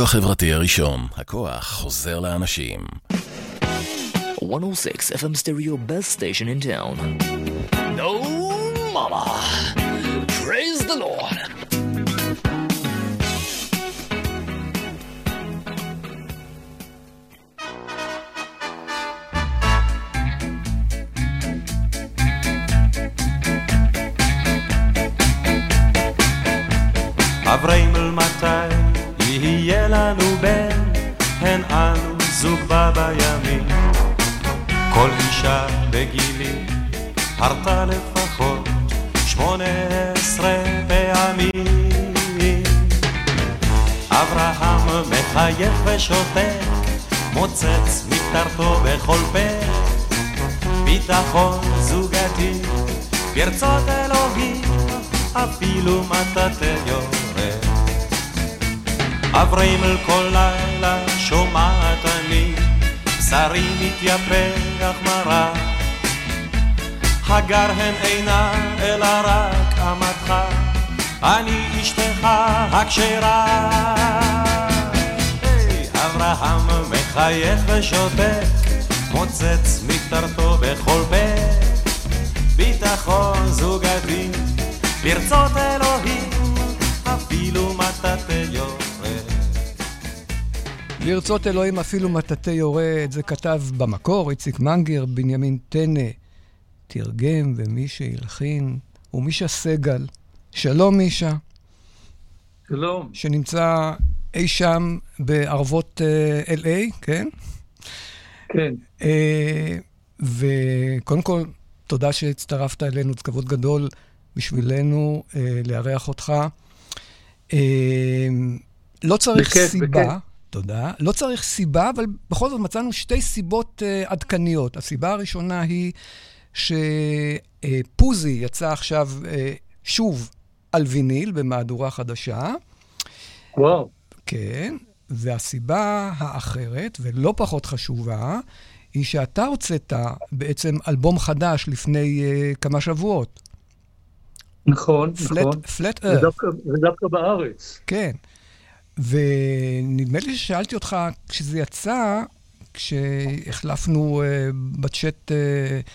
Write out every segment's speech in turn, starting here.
הרדיו החברתי הראשון, הכוח חוזר לאנשים. 106 FM stereo best station in town. בה בימים. כל אישה בגילי הרתה לפחות שמונה עשרה פעמים. אברהם מחייך ושותק, מוצץ מקטרתו בכל פה. ביטחון זוגתי, ברצות אלוהים, אפילו מטאטא יורד. אבריימל כל לילה שומעת בשרי מתייפח מרה. הגר הן אינה אלא רק אמתך אני אשתך הכשרה. היי, אברהם מחייך ושותק מוצץ מקטרתו בכל פה. ביטחון זוגתי ברצות אלוהים אפילו מטאטא יורד לרצות אלוהים אפילו מטאטא יורד, זה כתב במקור איציק מנגר, בנימין טנא תרגם, ומי שהלחין הוא מישה סגל. שלום, מישה. שלום. שנמצא אי שם בערבות uh, LA, כן? כן. Uh, וקודם כל, תודה שהצטרפת אלינו, זה כבוד גדול בשבילנו uh, לארח אותך. Uh, לא צריך בכיף, סיבה. בכיף. תודה. לא צריך סיבה, אבל בכל זאת מצאנו שתי סיבות uh, עדכניות. הסיבה הראשונה היא שפוזי uh, יצא עכשיו uh, שוב על ויניל במהדורה חדשה. וואו. כן, והסיבה האחרת, ולא פחות חשובה, היא שאתה הוצאת בעצם אלבום חדש לפני uh, כמה שבועות. נכון, Flat- נכון. Earth. ודווקא, ודווקא בארץ. כן. ונדמה לי ששאלתי אותך, כשזה יצא, כשהחלפנו uh, בצ'אט, uh,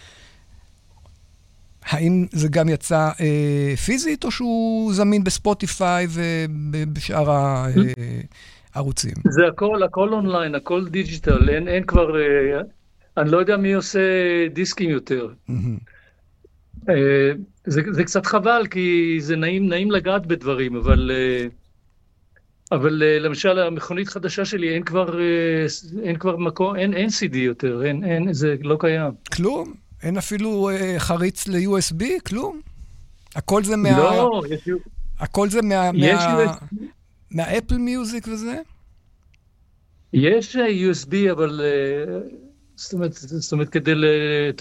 האם זה גם יצא uh, פיזית, או שהוא זמין בספוטיפיי ובשאר הערוצים? זה הכל, הכל אונליין, הכל digital, אין, אין כבר... אה, אני לא יודע מי עושה דיסקים יותר. מהמם. אה, זה, זה קצת חבל, כי זה נעים, נעים לגעת בדברים, אבל... אה, אבל אה, למשל, המכונית חדשה שלי, אין כבר, אה, אין כבר מקום, אין, אין CD יותר, אין, אין, זה לא קיים. כלום? אין אפילו אה, חריץ ל-USB? כלום? הכל זה מה... לא, יש, הכל זה מה... יש מה... מהאפל מיוזיק וזה? יש אה, USB, אבל... אה, זאת אומרת, זאת אומרת כדי ל...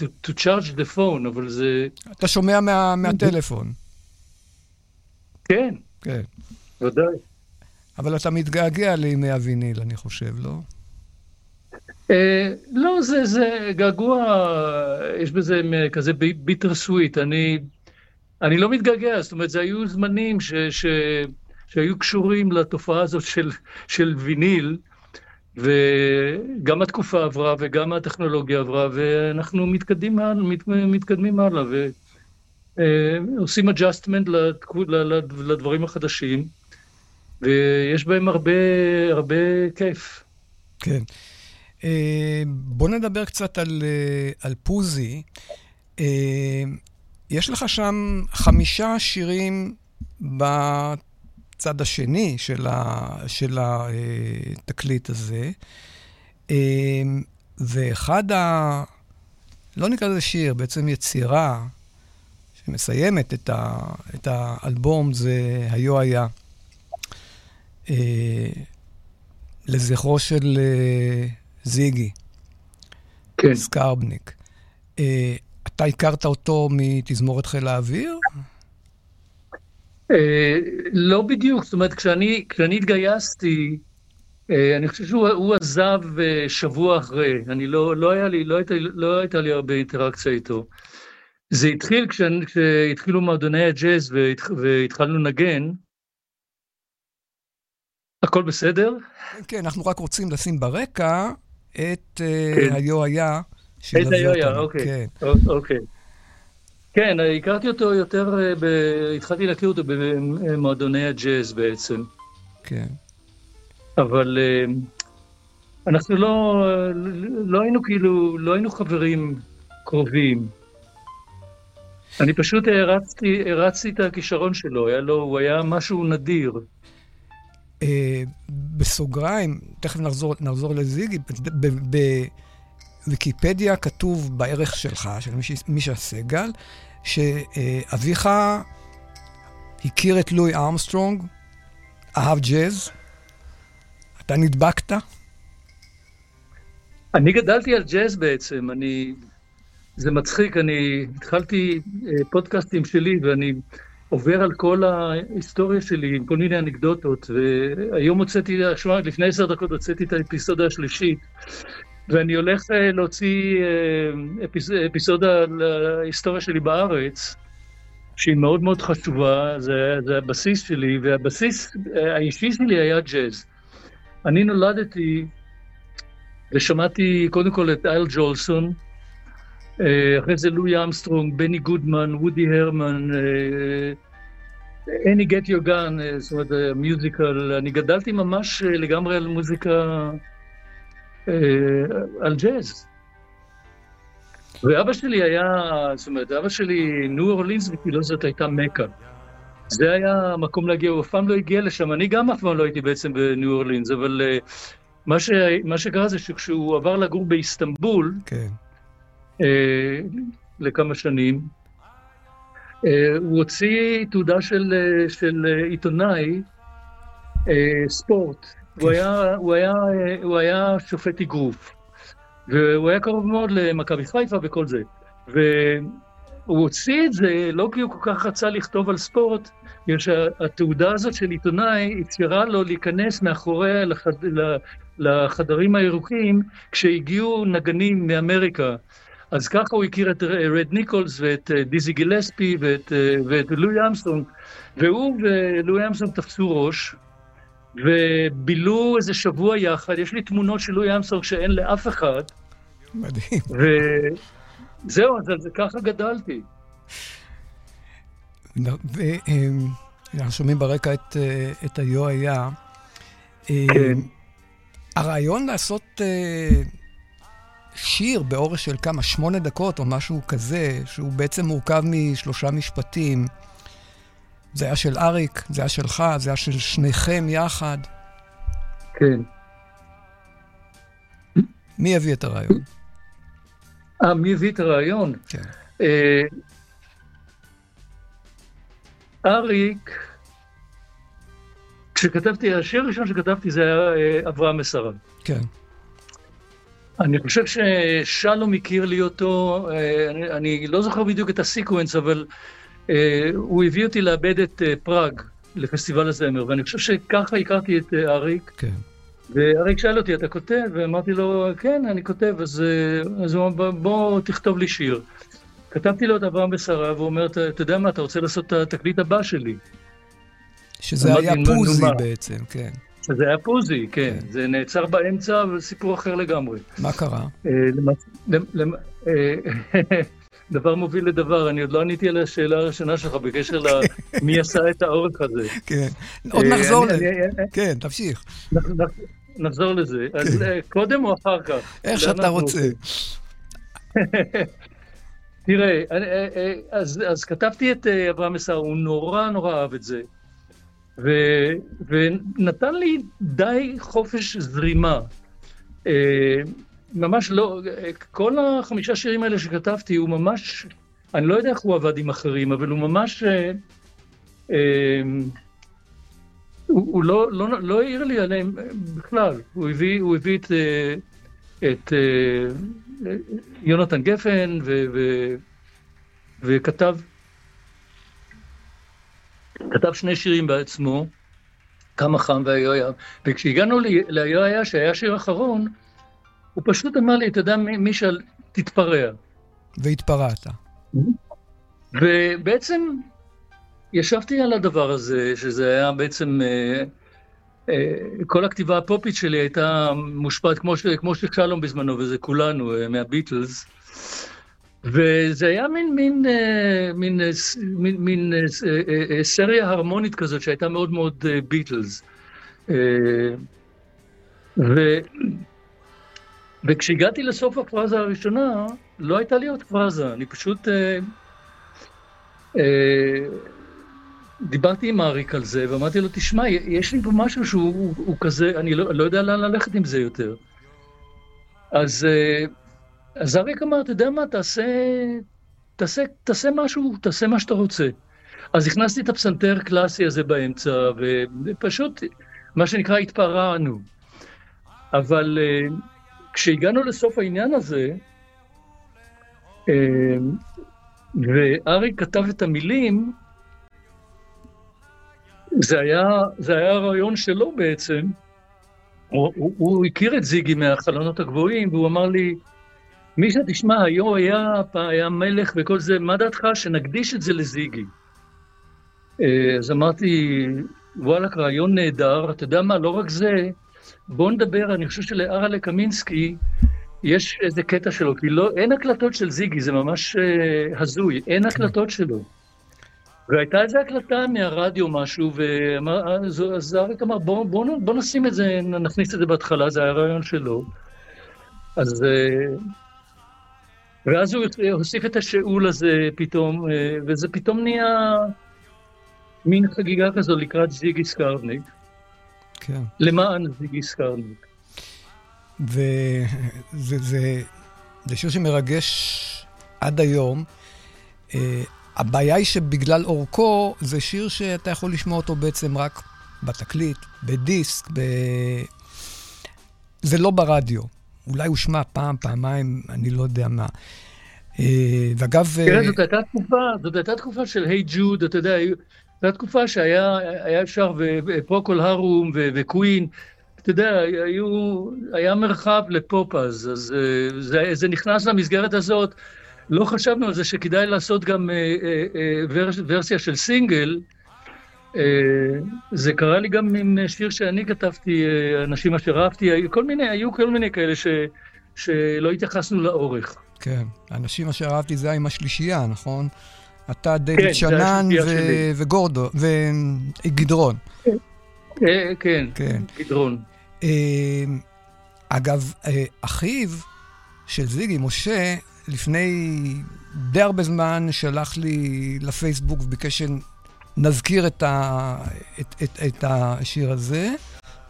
to, to charge the phone, אבל זה... אתה שומע מה, מהטלפון. כן, כן. ודאי. אבל אתה מתגעגע לימי הוויניל, אני חושב, לא? אה, לא, זה, זה געגוע, יש בזה כזה ביטר סוויט. אני, אני לא מתגעגע, זאת אומרת, זה היו זמנים ש, ש, שהיו קשורים לתופעה הזאת של, של ויניל, וגם התקופה עברה וגם הטכנולוגיה עברה, ואנחנו מתקדמים, הלאה- מת, מתקדמים הלאה, ועושים ל- ל- לדברים החדשים, ויש בהם הרבה, הרבה כיף. כן. אה, בוא נדבר קצת על, אה, על פוזי. אה, יש לך שם חמישה שירים בצד השני של, ה, של התקליט הזה, ואחד ה... לא נקרא לזה שיר, בעצם יצירה שמסיימת את, ה, את האלבום, זה היו היה. אה, לזכרו של אה, זיגי, כן. סקרבניק. אה, אתה הכרת אותו מתזמורת חיל האוויר? לא בדיוק, זאת אומרת, כשאני, כשאני התגייסתי, אני חושב שהוא הוא עזב שבוע אחרי, אני לא, לא היה לי, לא הייתה, לא הייתה לי הרבה אינטראקציה איתו. זה התחיל כשאני- כשהתחילו מועדוני הג'אז והתח, והתחלנו לנגן, הכל בסדר? כן, אנחנו רק רוצים לשים ברקע את כן. היו היה. את היו היה, אוקיי. כן. אוקיי. כן, הכרתי אותו יותר, ב... התחלתי להכיר אותו במועדוני הג'אז בעצם. כן. אבל אנחנו לא, לא היינו כאילו, לא היינו חברים קרובים. אני פשוט הרצתי, הרצתי את הכישרון שלו, היה לו, הוא היה משהו נדיר. אה, בסוגריים, תכף נחזור, נחזור לזיגי, בוויקיפדיה כתוב בערך שלך, של מישה סגל, שאביך הכיר את לואי ארמסטרונג, אהב ג'אז, אתה נדבקת? אני גדלתי על ג'אז בעצם, אני... זה מצחיק, אני התחלתי אה, פודקאסטים שלי ואני עובר על כל ההיסטוריה שלי עם כל מיני אנקדוטות, והיום הוצאתי, לפני עשר דקות הוצאתי את האפיסודה השלישית, ואני הולך אה, להוציא אה, אפיס, אפיסודה על ההיסטוריה שלי בארץ, שהיא מאוד מאוד חשובה, זה, זה הבסיס שלי, והבסיס האישי שלי היה ג'אז. אני נולדתי ושמעתי קודם כל את אייל ג'ולסון, אה, אחרי זה לואי אמסטרונג, בני גודמן, וודי הרמן, אני גט יוגן, זאת אומרת, מיוזיקל, אני גדלתי ממש אה, לגמרי על מוזיקה, אה, על ג'אז. ואבא שלי היה, זאת אומרת, אבא שלי, ניו אורלינס בשבילו זאת הייתה מכה. זה היה המקום להגיע, הוא אף פעם לא הגיע לשם, אני גם אף פעם לא הייתי בעצם בניו אורלינס, אבל מה, ש... מה שקרה זה שכשהוא עבר לגור באיסטנבול, כן. אה, לכמה שנים, אה, הוא הוציא תעודה של, אה, של עיתונאי ספורט. הוא, היה, הוא, היה, הוא היה שופט אגרוף, והוא היה קרוב מאוד למכבי חיפה וכל זה. והוא הוציא את זה לא כי הוא כל כך רצה לכתוב על ספורט, בגלל שהתעודה הזאת של עיתונאי אפשרה לו להיכנס מאחורי לחד, לחדרים הירוקים כשהגיעו נגנים מאמריקה. אז ככה הוא הכיר את רד ניקולס ואת אה, דיזי גילספי ואת, אה, ואת לואי אמסטרונג, והוא ולואי אמסטרונג תפסו ראש, ובילו איזה שבוע יחד, יש לי תמונות של לואי אמסטרונג שאין לאף אחד. מדהים. וזהו, אז זה ככה גדלתי. ואנחנו שומעים ברקע את, אה, את היו היה. כן. הרעיון לעשות אה, שיר באורך של כמה, שמונה דקות או משהו כזה, שהוא בעצם מורכב משלושה משפטים, זה היה של אריק, זה היה שלך, זה היה של שניכם יחד. כן. מי הביא את הרעיון? אה, מי הביא את הרעיון? כן. אה, אריק, כשכתבתי, השיר הראשון שכתבתי זה היה אה, אברהם מסרן. כן. אני חושב ששלום הכיר לי אותו, אה, אני, אני לא זוכר בדיוק את ה sequence, אבל אה, הוא הביא אותי לעבד את פראג לפסטיבל הזמר, ואני חושב שככה הכרתי את אריק. כן. ואריק שאל אותי, אתה כותב? ואמרתי לו, כן, אני כותב, אז, אז הוא אמר, בוא תכתוב לי שיר. כתבתי לו את אברהם בשרה, והוא אומר, אתה יודע מה, אתה רוצה לעשות את התקליט הבא שלי. שזה היה פוזי בעצם, כן. שזה היה פוזי, כן. כן. זה נעצר באמצע, וסיפור אחר לגמרי. מה קרה? אה, אה, דבר מוביל לדבר, אני עוד לא עניתי על השאלה הראשונה שלך בקשר למי עשה את האורך הזה. כן, עוד אה, נחזור לזה. כן, תמשיך. נחזור לזה. אז כן. קודם או אחר כך? איך שאתה רוצה. תראה, אז כתבתי את אברהם מסר, הוא נורא נורא אהב את זה. ו, ונתן לי די חופש זרימה. אה, ממש לא, כל החמישה שירים האלה שכתבתי, הוא ממש, אני לא יודע איך הוא עבד עם אחרים, אבל הוא ממש, אה, אה, הוא, הוא לא, לא, לא העיר לי עליהם בכלל. הוא הביא, הוא הביא את, את יונתן גפן ו, ו, וכתב כתב שני שירים בעצמו, כמה חם והיו וכשהגענו להיו שהיה שיר אחרון, הוא פשוט אמר לי, אתה יודע, מישל, תתפרע. והתפרעת. ובעצם ישבתי על הדבר הזה, שזה היה בעצם, אה, כל הכתיבה הפופית שלי הייתה מושפעת כמו, ש, כמו ששלום בזמנו, וזה כולנו, מהביטלס. וזה היה מין, מין, מין, מין, מין סריה הרמונית כזאת שהייתה מאוד מאוד ביטלס. ו... וכשהגעתי לסוף הפרזה הראשונה, לא הייתה לי עוד פרזה, אני פשוט... אה, אה, דיברתי עם אריק על זה, ואמרתי לו, תשמע, יש לי פה משהו שהוא הוא, הוא כזה, אני לא, לא יודע לאן ללכת עם זה יותר. אז, אה, אז אריק אמר, אתה יודע מה, תעשה, תעשה, תעשה משהו, תעשה מה שאתה רוצה. אז הכנסתי את הפסנתר הקלאסי הזה באמצע, ופשוט, מה שנקרא, התפרענו. אבל uh, כשהגענו לסוף העניין הזה, uh, ואריק כתב את המילים, זה היה, זה היה הרעיון שלו בעצם. הוא, הוא, הוא הכיר את זיגי מהחלונות הגבוהים, והוא אמר לי, מי שתשמע, היו היה, היה מלך וכל זה, מה דעתך שנקדיש את זה לזיגי? אה, אז אמרתי, וואלכ, רעיון נהדר, אתה יודע מה, לא רק זה, בואו נדבר, אני חושב שלארלה קמינסקי יש איזה קטע שלו, כי לא, אין הקלטות של זיגי, זה ממש uh, הזוי, אין כן. הקלטות שלו. והייתה איזו הקלטה מהרדיו משהו, ואז אריק אמר, בואו בוא, בוא נשים את זה, נכניס את זה בהתחלה, זה היה הרעיון שלו. אז... Uh, ואז הוא הוסיף את השאול הזה פתאום, uh, וזה פתאום נהיה מין חגיגה כזו לקראת זיגי סקרניק. כן. למען זיגי סקרניק. וזה זה, זה שיר שמרגש עד היום. Uh, הבעיה היא שבגלל אורכו, זה שיר שאתה יכול לשמוע אותו בעצם רק בתקליט, בדיסק, ב... זה לא ברדיו. אולי הוא שמע פעם, פעמיים, אני לא יודע מה. Uh, ואגב... תראה, זאת הייתה תקופה, זאת הייתה תקופה של היי ג'וד, אתה יודע, זו תקופה שהיה אפשר, ופרוקול הרום וקווין, אתה יודע, היו, היה מרחב לפופ אז, אז אה, זה, זה נכנס למסגרת הזאת. לא חשבנו על זה שכדאי לעשות גם אה, אה, ורס, ורסיה של סינגל. זה קרה לי גם עם שיר שאני כתבתי, אנשים אשר אהבתי, כל מיני, היו כל מיני כאלה ש, שלא התייחסנו לאורך. כן, אנשים אשר אהבתי זה היה עם השלישייה, נכון? אתה דיוויד כן, שנן ו- וגורדו, וגדרון. כן, כן, כן, גדרון. אה, אגב, אה, אחיו של זיגי, משה, לפני די הרבה זמן שלח לי לפייסבוק וביקש שנזכיר את, ה, את, את, את השיר הזה.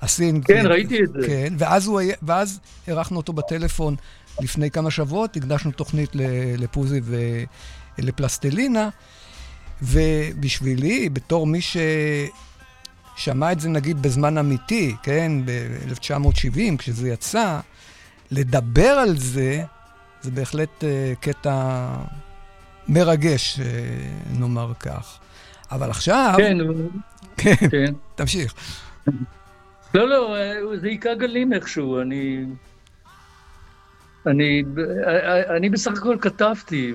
הסין. כן, ו... ראיתי את זה. כן, ואז, הוא, ואז אירחנו אותו בטלפון לפני כמה שבועות, הקדשנו תוכנית לפוזי ו... לפלסטלינה, ובשבילי, בתור מי ששמע את זה נגיד בזמן אמיתי, כן, ב-1970, כשזה יצא, לדבר על זה, זה בהחלט uh, קטע מרגש, uh, נאמר כך. אבל עכשיו... כן, כן, כן. תמשיך. לא, לא, אה, זה היכה גלים איכשהו, אני... אני, אני בסך הכל כתבתי,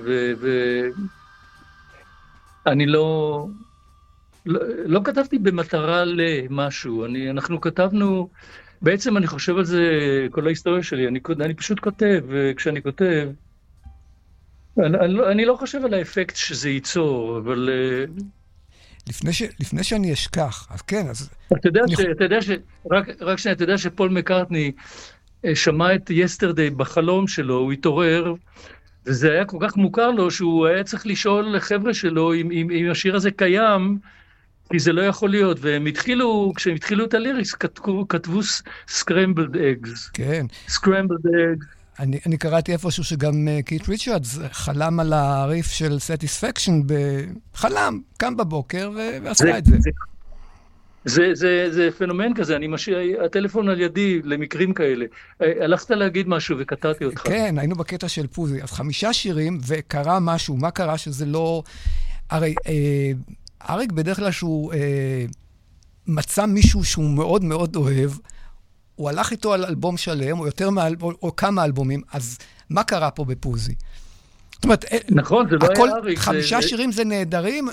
ואני לא, לא, לא כתבתי במטרה למשהו, אני, אנחנו כתבנו, בעצם אני חושב על זה כל ההיסטוריה שלי, אני, אני פשוט כותב, וכשאני כותב, אני, אני, לא, אני לא חושב על האפקט שזה ייצור, אבל... לפני, ש, לפני שאני אשכח, אז כן, אז... אתה יודע, אני... ש, אתה יודע ש... רק, רק שאני, אתה יודע שפול מקארטני אה, שמע את Yesterday בחלום שלו, הוא התעורר, וזה היה כל כך מוכר לו שהוא היה צריך לשאול לחבר'ה שלו אם, אם, אם השיר הזה קיים, כי זה לא יכול להיות. והם התחילו, כשהם התחילו את ה lyrics, כתבו, כתבו Scrambled Eggs. כן. Scrambled Eggs. אני, אני קראתי איפשהו שגם אה, קיט ריצ'רדס חלם על הריף של Satisfaction, חלם, קם בבוקר ועשה זה, את זה. זה זה, זה, זה פנומן כזה, אני משאיר, הטלפון על ידי למקרים כאלה. אה, הלכת להגיד משהו וקטעתי אותך. כן, היינו בקטע של פוזי. אז חמישה שירים, וקרה משהו. מה קרה שזה לא... הרי אה, אריק בדרך כלל שהוא אה, מצא מישהו שהוא מאוד מאוד אוהב, הוא הלך איתו על אלבום שלם, או יותר מאלבום, או כמה אלבומים, אז מה קרה פה בפוזי? זאת אומרת, אה, נכון, זה לא הכל, היה אריק. חמישה זה... שירים זה נהדרים,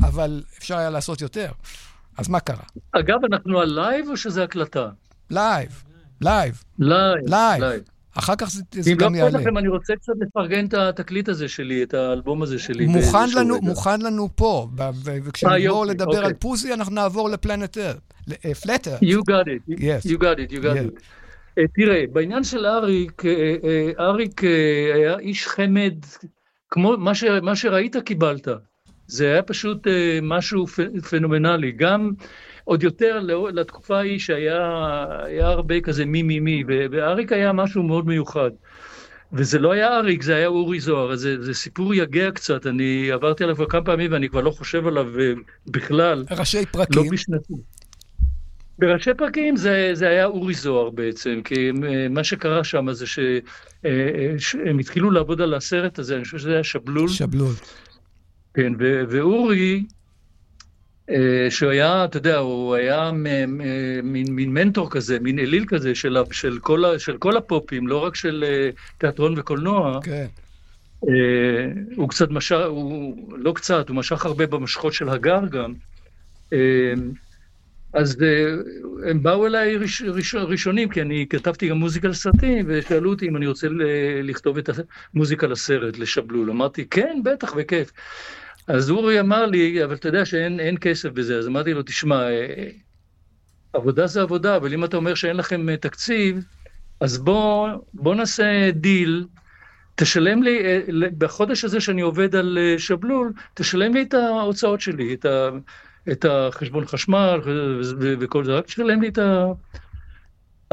אבל אפשר היה לעשות יותר. אז מה קרה? אגב, אנחנו על live או שזה הקלטה? live, live, live. live. אחר כך זה, זה אמנם גם יעלה. אכפת לכם, אני רוצה קצת לפרגן את התקליט הזה שלי, את האלבום הזה שלי. מוכן לנו, רגע. מוכן לנו פה, אה, וכשנגמור יופי, לדבר אוקיי. על פוזי, אנחנו נעבור ל Planet Earth. Planet Earth. You got it, Yes. you got it, you got Yes. it. אה, תראה, בעניין של אריק, אה, אה, אריק אה, היה איש חמד, כמו מה, ש, מה שראית קיבלת. זה היה פשוט אה, משהו פנומנלי. גם עוד יותר לא- לתקופה ההיא שהיה היה הרבה כזה מי מי מי, ו- ואריק היה משהו מאוד מיוחד. וזה לא היה אריק, זה היה אורי זוהר, זה, זה סיפור יגע קצת, אני עברתי עליו כבר כמה פעמים ואני כבר לא חושב עליו אה, בכלל. ראשי לא פרקים. בשנתי. בראשי פרקים זה, זה היה אורי זוהר בעצם, כי אה, מה שקרה שם זה שהם התחילו לעבוד על הסרט הזה, אני חושב שזה היה שבלול, שבלול. כן, ואורי, אה, שהוא היה, אתה יודע, הוא היה מין, מין מנטור כזה, מין אליל כזה של, של, כל, של כל הפופים, לא רק של אה, תיאטרון וקולנוע, כן. אה, הוא קצת משך, הוא לא קצת, הוא משך הרבה במשכות של הגר גם. אה, אז אה, הם באו אליי ראש, ראש, ראשונים, כי אני כתבתי גם מוזיקה לסרטים, ושאלו אותי אם אני רוצה לכתוב את המוזיקה לסרט, לשבלול. אמרתי, כן, בטח, בכיף. אז אורי אמר לי, אבל אתה יודע שאין אין כסף בזה, אז אמרתי לו, תשמע, אה, עבודה זה עבודה, אבל אם אתה אומר שאין לכם אה, תקציב, אז בוא, בוא נעשה דיל, תשלם לי, אה, בחודש הזה שאני עובד על שבלול, תשלם לי את ההוצאות שלי, את, ה, את החשבון חשמל וכל זה, רק תשלם לי את ה...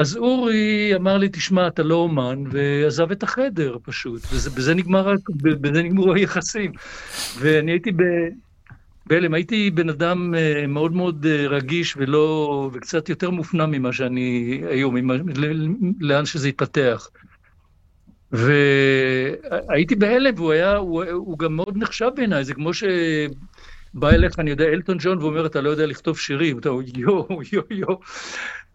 אז אורי אמר לי, תשמע, אתה לא אומן, ועזב את החדר פשוט, וזה, בזה, נגמר, בזה נגמרו היחסים. ואני הייתי ב... בהלם, הייתי בן אדם אה, מאוד מאוד אה, רגיש ולא, וקצת יותר מופנם ממה שאני היום, ממה, לאן שזה התפתח. והייתי בהלם, והוא היה, הוא, הוא גם מאוד נחשב בעיניי, זה כמו שבא אליך, אני יודע, אלטון ג'ון, ואומר, אתה לא יודע לכתוב שירים, אתה אומר, יואו, יואו, יואו,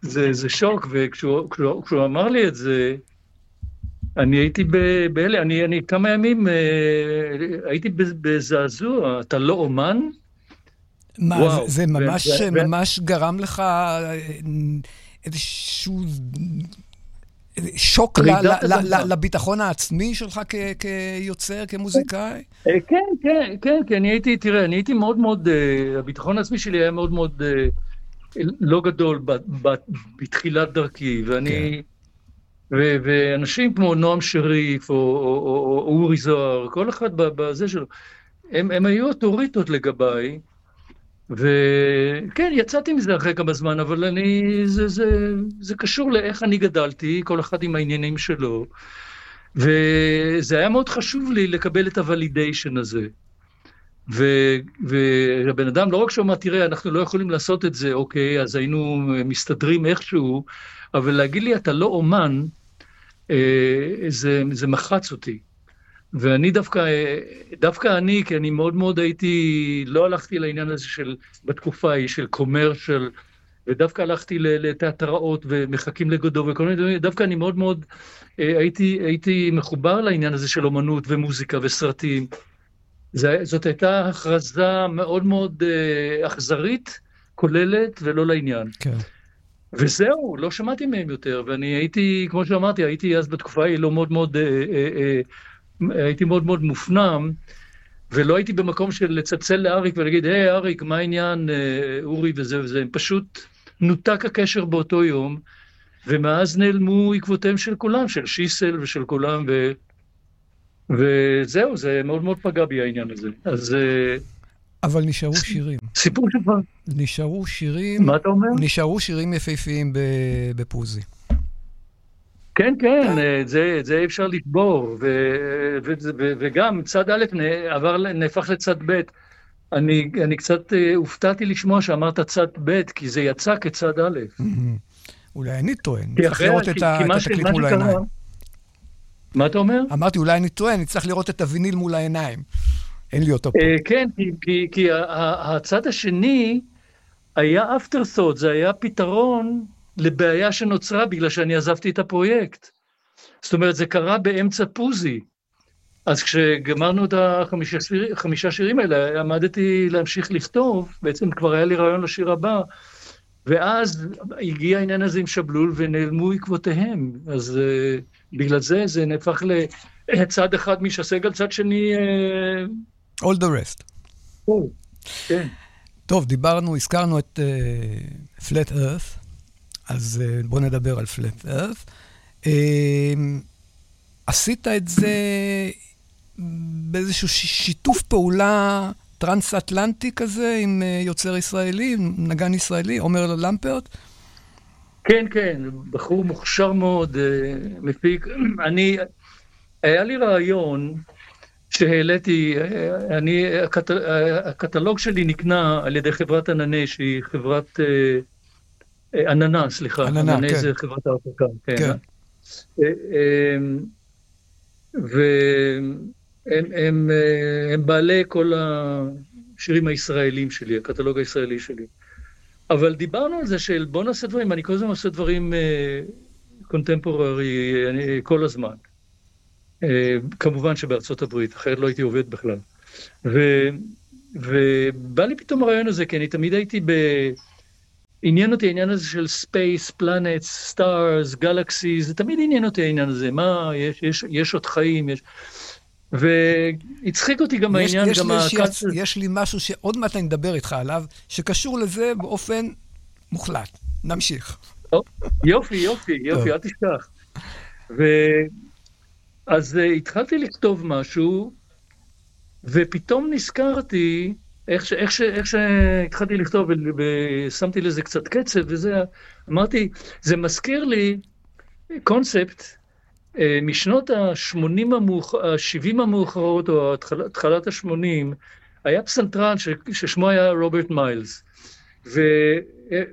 זה, זה שוק, וכשהוא כשהוא, כשהוא אמר לי את זה, אני הייתי ב- בהלם, אני, אני כמה ימים אה, הייתי בז- בזעזוע, אתה לא אומן? מה, וואו. זה, ממש, ו- ו- ממש גרם לך אה, איזשהו שוק לביטחון העצמי שלך כ, כיוצר, כמוזיקאי? אה, כן, כן, כן, כי אני הייתי, תראה, אני הייתי מאוד מאוד, אה, הביטחון העצמי שלי היה מאוד מאוד אה, לא גדול בתחילת דרכי, ואני, ו, ואנשים כמו נועם שריף, או, או, או, או אורי זוהר, כל אחד בזה שלו, הם, הם היו אוטוריטות לגביי, וכן, יצאתי מזה אחרי כמה זמן, אבל אני, זה, זה, זה קשור לאיך אני גדלתי, כל אחד עם העניינים שלו. וזה היה מאוד חשוב לי לקבל את הוולידיישן הזה. ו- והבן אדם, לא רק שאומר, תראה, אנחנו לא יכולים לעשות את זה, אוקיי, אז היינו מסתדרים איכשהו, אבל להגיד לי, אתה לא אומן, אה, זה, זה מחץ אותי. ואני דווקא, דווקא אני, כי אני מאוד מאוד הייתי, לא הלכתי לעניין הזה של, בתקופה ההיא, של קומרשל, ודווקא הלכתי לתיאטראות ומחכים לגודו וכל מיני דברים, דווקא אני מאוד מאוד אה, הייתי, הייתי מחובר לעניין הזה של אומנות ומוזיקה וסרטים. זה, זאת הייתה הכרזה מאוד מאוד אה, אכזרית, כוללת ולא לעניין. כן. וזהו, לא שמעתי מהם יותר, ואני הייתי, כמו שאמרתי, הייתי אז בתקופה ההיא לא מאוד מאוד, אה, אה, אה, הייתי מאוד מאוד מופנם, ולא הייתי במקום של לצלצל לאריק ולהגיד, היי אריק, מה העניין, אה, אורי וזה וזה, הם פשוט נותק הקשר באותו יום, ומאז נעלמו עקבותיהם של כולם, של שיסל ושל כולם, ו... וזהו, זה מאוד מאוד פגע בי העניין הזה. אז אה, אבל נשארו שירים. סיפור שלך, נשארו שירים, מה אתה אומר? נשארו שירים יפהפיים ב- בפוזי. כן, כן, אה, את זה, את זה אי אפשר לשבור, ו, ו, ו, וגם צד א' עבר, נהפך לצד ב'. אני, אני קצת אה, הופתעתי לשמוע שאמרת צד ב', כי זה יצא כצד א'. אולי אני נצטרך אחרי, לראות את התקליט מול העיניים. מה אתה אומר? אמרתי, אולי אני טועה, נצטרך לראות את הוויניל מול העיניים. אין לי אותו פה. אה, כן, כי, הצד השני היה אפטר thought, זה היה פתרון לבעיה שנוצרה בגלל שאני עזבתי את הפרויקט. זאת אומרת, זה קרה באמצע פוזי. אז כשגמרנו את החמישה שיר, שירים האלה, עמדתי להמשיך לכתוב, בעצם כבר היה לי רעיון לשיר הבא, ואז הגיע העניין הזה עם שבלול ונעלמו עקבותיהם. אז uh, בגלל זה זה נהפך לצד אחד משסגל, צד שני... Uh... All the rest. Oh, כן. טוב, דיברנו, הזכרנו את uh, Flat Earth, אז uh, בואו נדבר על Flat Earth. Uh, עשית את זה באיזשהו שיתוף פעולה טרנס-אטלנטי כזה עם אה, יוצר ישראלי, נגן ישראלי, עומר למפרט? כן, כן, בחור מוכשר מאוד, אה, מפיק. אני, היה לי רעיון שהעליתי, אה, אני, הקט, הקטלוג שלי נקנה על ידי חברת עננה, שהיא חברת עננה, סליחה. עננה, כן. עננה זה חברת ההפקה, כן. כן. והם הם, הם בעלי כל השירים הישראלים שלי, הקטלוג הישראלי שלי. אבל דיברנו על זה של בוא נעשה דברים, אני כל הזמן עושה דברים קונטמפוררי כל הזמן. כמובן שבארצות הברית, אחרת לא הייתי עובד בכלל. ו, ובא לי פתאום הרעיון הזה, כי אני תמיד הייתי ב... עניין אותי העניין הזה של space, planets, stars, galaxy, זה תמיד עניין אותי העניין הזה, מה, יש, יש, יש עוד חיים, יש... והצחיק אותי גם העניין, גם הכת... יש לי משהו שעוד מעט אני אדבר איתך עליו, שקשור לזה באופן מוחלט. נמשיך. יופי, יופי, יופי, אל תשכח. ו... אז uh, התחלתי לכתוב משהו, ופתאום נזכרתי, איך, איך, איך שהתחלתי לכתוב ושמתי לזה קצת קצב וזה, אמרתי, זה מזכיר לי קונספט אה, משנות ה-80 המאוח... ה-70 המאוחרות, או התחלת ה-80, היה פסנתרן ש... ששמו היה רוברט מיילס. והוא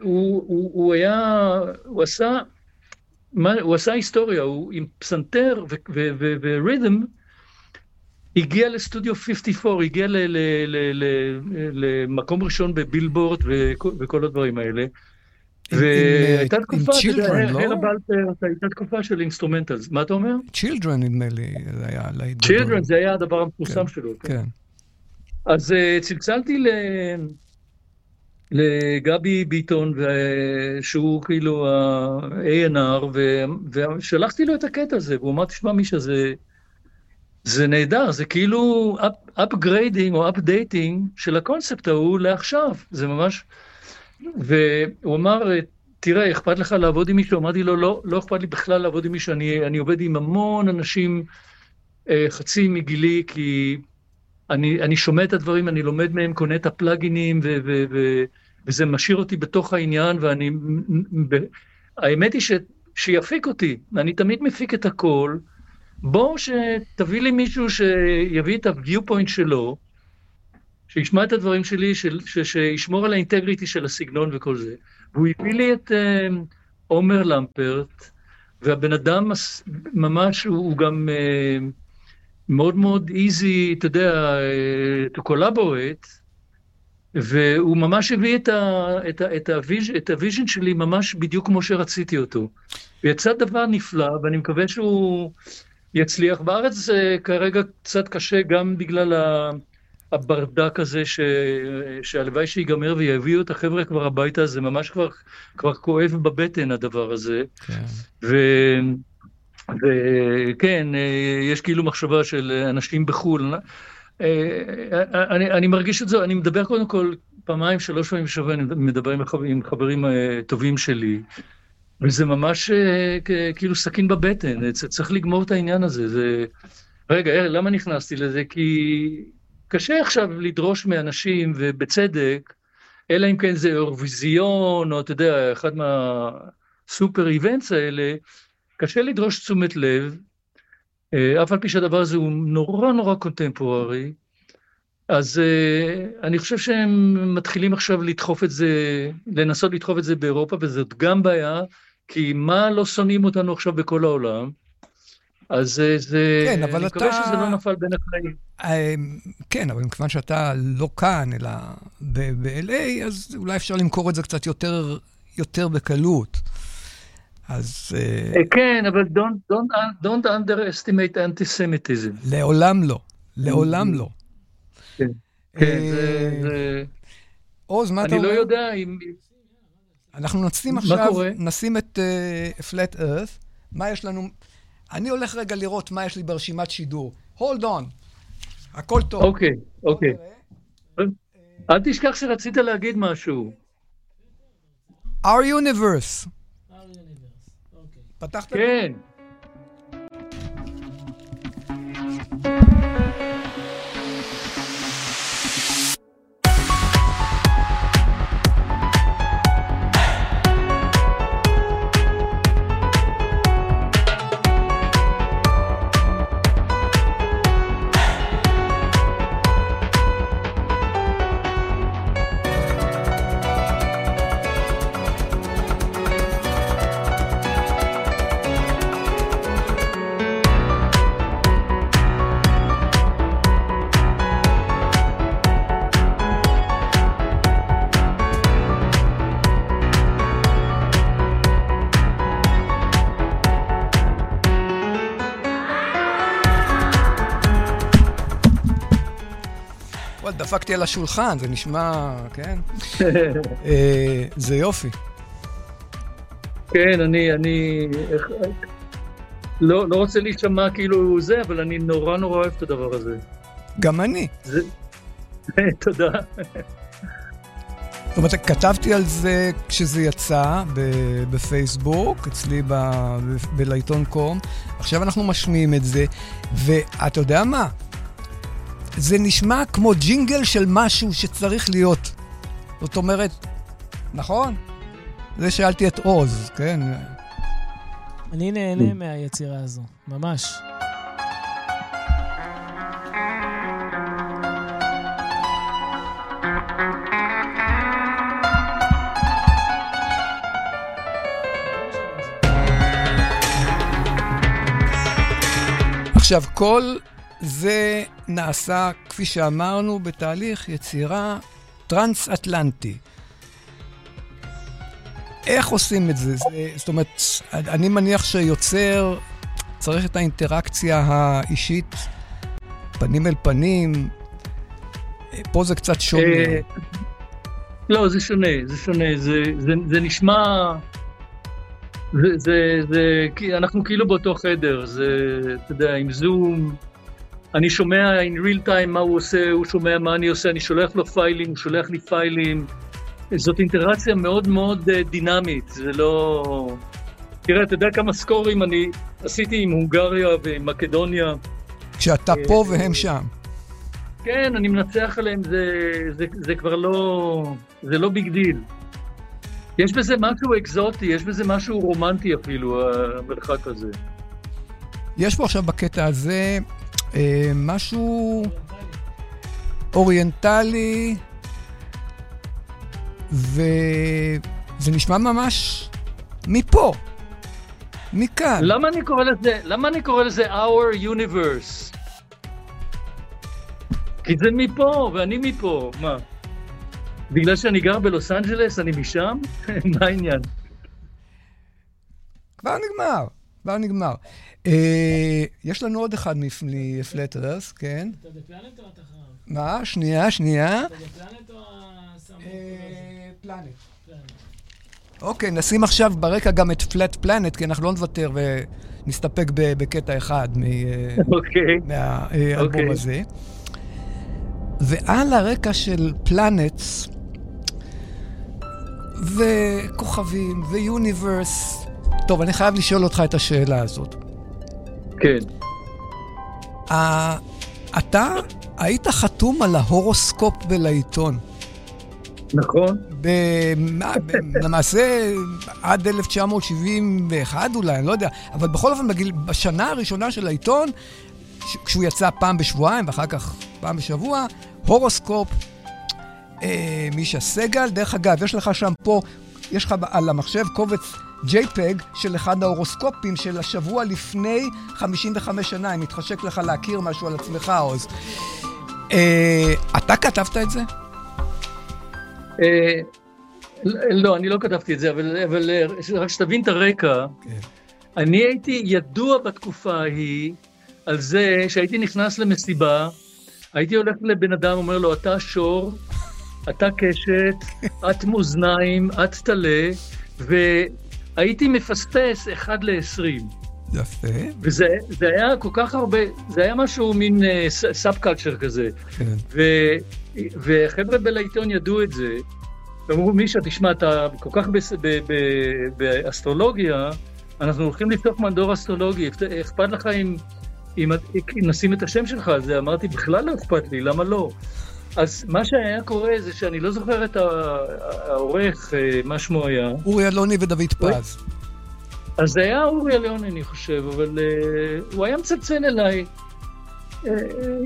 הוא, הוא היה, הוא עשה, הוא עשה היסטוריה, הוא עם פסנתר ו rhythm, הגיע לסטודיו 54, הגיע למקום ראשון בבילבורד וכל הדברים האלה. והייתה תקופה, הרב אלפרט, הייתה תקופה של instrumentals. מה אתה אומר? Children, נדמה לי, זה היה להיט Children, זה היה הדבר המפורסם שלו. כן. כן. אז אה, צלצלתי ל... לגבי ביטון, שהוא כאילו ה-ANR, ושלחתי לו את הקטע הזה, והוא אמר, תשמע, מישה, זה, זה נהדר, זה כאילו upgrading או updating של הקונספט ההוא לעכשיו, זה ממש... והוא אמר, תראה, אכפת לך לעבוד עם מישהו? אמרתי לו, לא, לא אכפת לי בכלל לעבוד עם מישהו, אני, אני עובד עם המון אנשים אה, חצי מגילי, כי אני, אני שומע את הדברים, אני לומד מהם, קונה את הפלאגינים, ו, ו, ו, וזה משאיר אותי בתוך העניין, ואני... ב, האמת היא ש, שיפיק אותי, אני תמיד מפיק את הכל. בוא שתביא לי מישהו שיביא את point שלו, שישמע את הדברים שלי, ש, ש, שישמור על האינטגריטי של הסגנון וכל זה. והוא הביא לי את uh, עומר למפרט, והבן אדם ממש, הוא, הוא גם uh, מאוד מאוד easy, אתה יודע, uh, to collaborate, והוא ממש הביא את, ה, את, ה, את, ה vis, את ה vision שלי ממש בדיוק כמו שרציתי אותו. ויצא דבר נפלא, ואני מקווה שהוא יצליח. בארץ זה כרגע קצת קשה גם בגלל. הברדק הזה, ש... שהלוואי שיגמר ויביאו את החבר'ה כבר הביתה, זה ממש כבר, כבר כואב בבטן הדבר הזה. כן. ו... וכן, יש כאילו מחשבה של אנשים בחו"ל. אני, אני מרגיש את זה, אני מדבר קודם כל פעמיים, שלוש פעמים בשבוע, אני מדבר עם, חברים, עם חברים אה, טובים שלי, וזה ממש אה, כאילו סכין בבטן, צריך לגמור את העניין הזה. זה... רגע, למה נכנסתי לזה? כי קשה עכשיו לדרוש מאנשים, ובצדק, אלא אם כן זה אירוויזיון, או אתה יודע, אחד מהסופר איבנטס האלה, קשה לדרוש תשומת לב, אה, אף על פי שהדבר הזה הוא נורא נורא קונטמפוררי, אז אני חושב שהם מתחילים עכשיו לדחוף את זה, לנסות לדחוף את זה באירופה, וזאת גם בעיה, כי מה לא שונאים אותנו עכשיו בכל העולם? אז זה... כן, אבל אני אתה... אני מקווה שזה לא נפל בין הקלעים. אמ, כן, אבל מכיוון שאתה לא כאן, אלא ב-LA, אז אולי אפשר למכור את זה קצת יותר, יותר בקלות. אז... אה, כן, אבל don't, don't, don't underestimate antisemitism. לעולם לא. לעולם לא. כן, כן, זה... עוז, מה אתה אומר? אני לא יודע אם... אנחנו נשים עכשיו, נשים את uh, Flat Earth. מה יש לנו? אני הולך רגע לראות מה יש לי ברשימת שידור. hold on, הכל טוב. אוקיי, אוקיי. אל תשכח שרצית להגיד משהו. Our Universe. פתחת? כן. דפקתי על השולחן, זה נשמע, כן? אה, זה יופי. כן, אני, אני לא, לא רוצה להישמע כאילו זה, אבל אני נורא נורא אוהב את הדבר הזה. גם אני. זה... תודה. זאת אומרת, כתבתי על זה כשזה יצא בפייסבוק, אצלי בלעיתון קום. עכשיו אנחנו משמיעים את זה, ואתה יודע מה? זה נשמע כמו ג'ינגל של משהו שצריך להיות. זאת אומרת, נכון? זה שאלתי את עוז, כן? אני נהנה מהיצירה הזו, ממש. עכשיו, כל זה נעשה, כפי שאמרנו, בתהליך יצירה טרנס-אטלנטי. איך עושים את זה? זה? זאת אומרת, אני מניח שיוצר צריך את האינטראקציה האישית, פנים אל פנים. פה זה קצת שונה. אה, לא, זה שונה, זה שונה. זה, זה, זה נשמע... זה, זה, זה, אנחנו כאילו באותו חדר, זה, אתה יודע, עם זום. אני שומע in real time מה הוא עושה, הוא שומע מה אני עושה, אני שולח לו פיילים, הוא שולח לי פיילים. זאת אינטראקציה מאוד מאוד אה, דינמית, זה לא... תראה, אתה יודע כמה סקורים אני עשיתי עם הונגריה ועם מקדוניה. כשאתה פה והם שם. כן, אני מנצח עליהם, זה, זה, זה כבר לא... זה לא big deal. יש בזה משהו אקזוטי, יש בזה משהו רומנטי אפילו, המרחק הזה. יש פה עכשיו בקטע הזה אה, משהו אוריינטלי, וזה נשמע ממש מפה, מכאן. למה אני קורא לזה, למה אני קורא לזה our universe? כי זה מפה, ואני מפה, מה? בגלל שאני גר בלוס אנג'לס, אני משם? מה העניין? כבר נגמר, כבר נגמר. אה, יש לנו עוד אחד מפלט ארס, כן? אתה בפלנט או אתה חרב? מה? שנייה, שנייה. אתה בפלנט או אה, פלנט. אוקיי, נשים עכשיו ברקע גם את פלט פלנט, כי אנחנו לא נוותר ונסתפק בקטע אחד אוקיי. מהאלבום אוקיי. הזה. ועל הרקע של פלנטס, וכוכבים, ויוניברס, טוב, אני חייב לשאול אותך את השאלה הזאת. כן. Uh, אתה היית חתום על ההורוסקופ ולעיתון. נכון. למעשה עד 1971 אולי, אני לא יודע, אבל בכל אופן בגיל, בשנה הראשונה של העיתון, כשהוא יצא פעם בשבועיים ואחר כך פעם בשבוע, הורוסקופ, אה, מישה סגל, דרך אגב, יש לך שם פה, יש לך על המחשב קובץ JPEG של אחד ההורוסקופים של השבוע לפני 55 שנה, אם מתחשק לך להכיר משהו על עצמך, עוז. אה, אתה כתבת את זה? אה, לא, אני לא כתבתי את זה, אבל, אבל רק שתבין את הרקע. כן. אני הייתי ידוע בתקופה ההיא על זה שהייתי נכנס למסיבה, הייתי הולך לבן אדם, אומר לו, אתה שור, אתה קשת, את מאזניים, את טלה, והייתי מפספס אחד לעשרים. יפה. וזה היה כל כך הרבה, זה היה משהו מין סאב uh, קלצ'ר כזה. כן. ו, וחבר'ה בלעיתון ידעו את זה. אמרו, מישה, תשמע, אתה כל כך באסטרולוגיה, אנחנו הולכים לפתוח מדור אסטרולוגי, אכפת לך אם, אם, אם נשים את השם שלך על זה? אמרתי, בכלל לא אכפת לי, למה לא? אז מה שהיה קורה זה שאני לא זוכר את העורך, אה, מה שמו היה. אורי אלוני ודוד פז. אז זה היה אורי אלוני, אני חושב, אבל uh, הוא היה מצלצל אליי uh,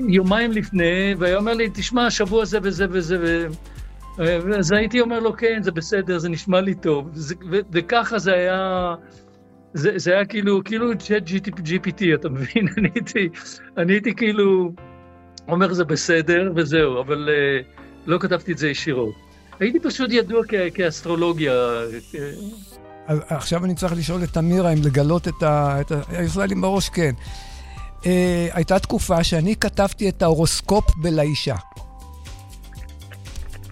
יומיים לפני, והיה אומר לי, תשמע, השבוע זה וזה וזה, ו... אז הייתי אומר לו, כן, זה בסדר, זה נשמע לי טוב. זה, ו, וככה זה היה, זה, זה היה כאילו, כאילו צ'אט GPT, אתה מבין? אני הייתי, אני הייתי כאילו אומר, זה בסדר, וזהו, אבל uh, לא כתבתי את זה ישירות. הייתי פשוט ידוע כ, כאסטרולוגיה. אז עכשיו אני צריך לשאול את אמירה אם לגלות את ה... את ה... הישראלים בראש, כן. Uh, הייתה תקופה שאני כתבתי את ההורוסקופ בלאישה.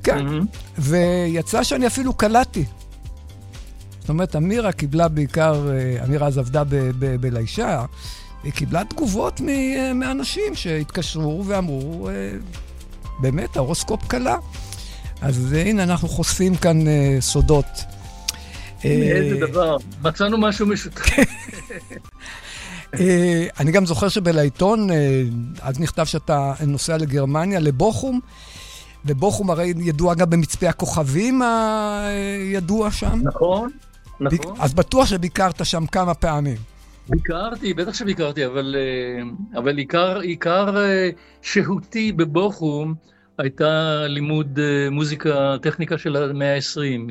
כן. Mm-hmm. ויצא שאני אפילו קלטתי. זאת אומרת, אמירה קיבלה בעיקר, אה, אמירה אז עבדה בלאישה, היא קיבלה תגובות אה, מאנשים שהתקשרו ואמרו, אה, באמת, ההורוסקופ קלה. אז הנה, אנחנו חושפים כאן סודות. איזה דבר, מצאנו משהו משותף. אני גם זוכר שבלעיתון, אז נכתב שאתה נוסע לגרמניה, לבוכום, ובוכום הרי ידוע גם במצפה הכוכבים הידוע שם. נכון, נכון. אז בטוח שביקרת שם כמה פעמים. ביקרתי, בטח שביקרתי, אבל, אה, אבל עיקר, עיקר אה, שהותי בבוכום הייתה לימוד אה, מוזיקה, טכניקה של המאה ה-20, עם,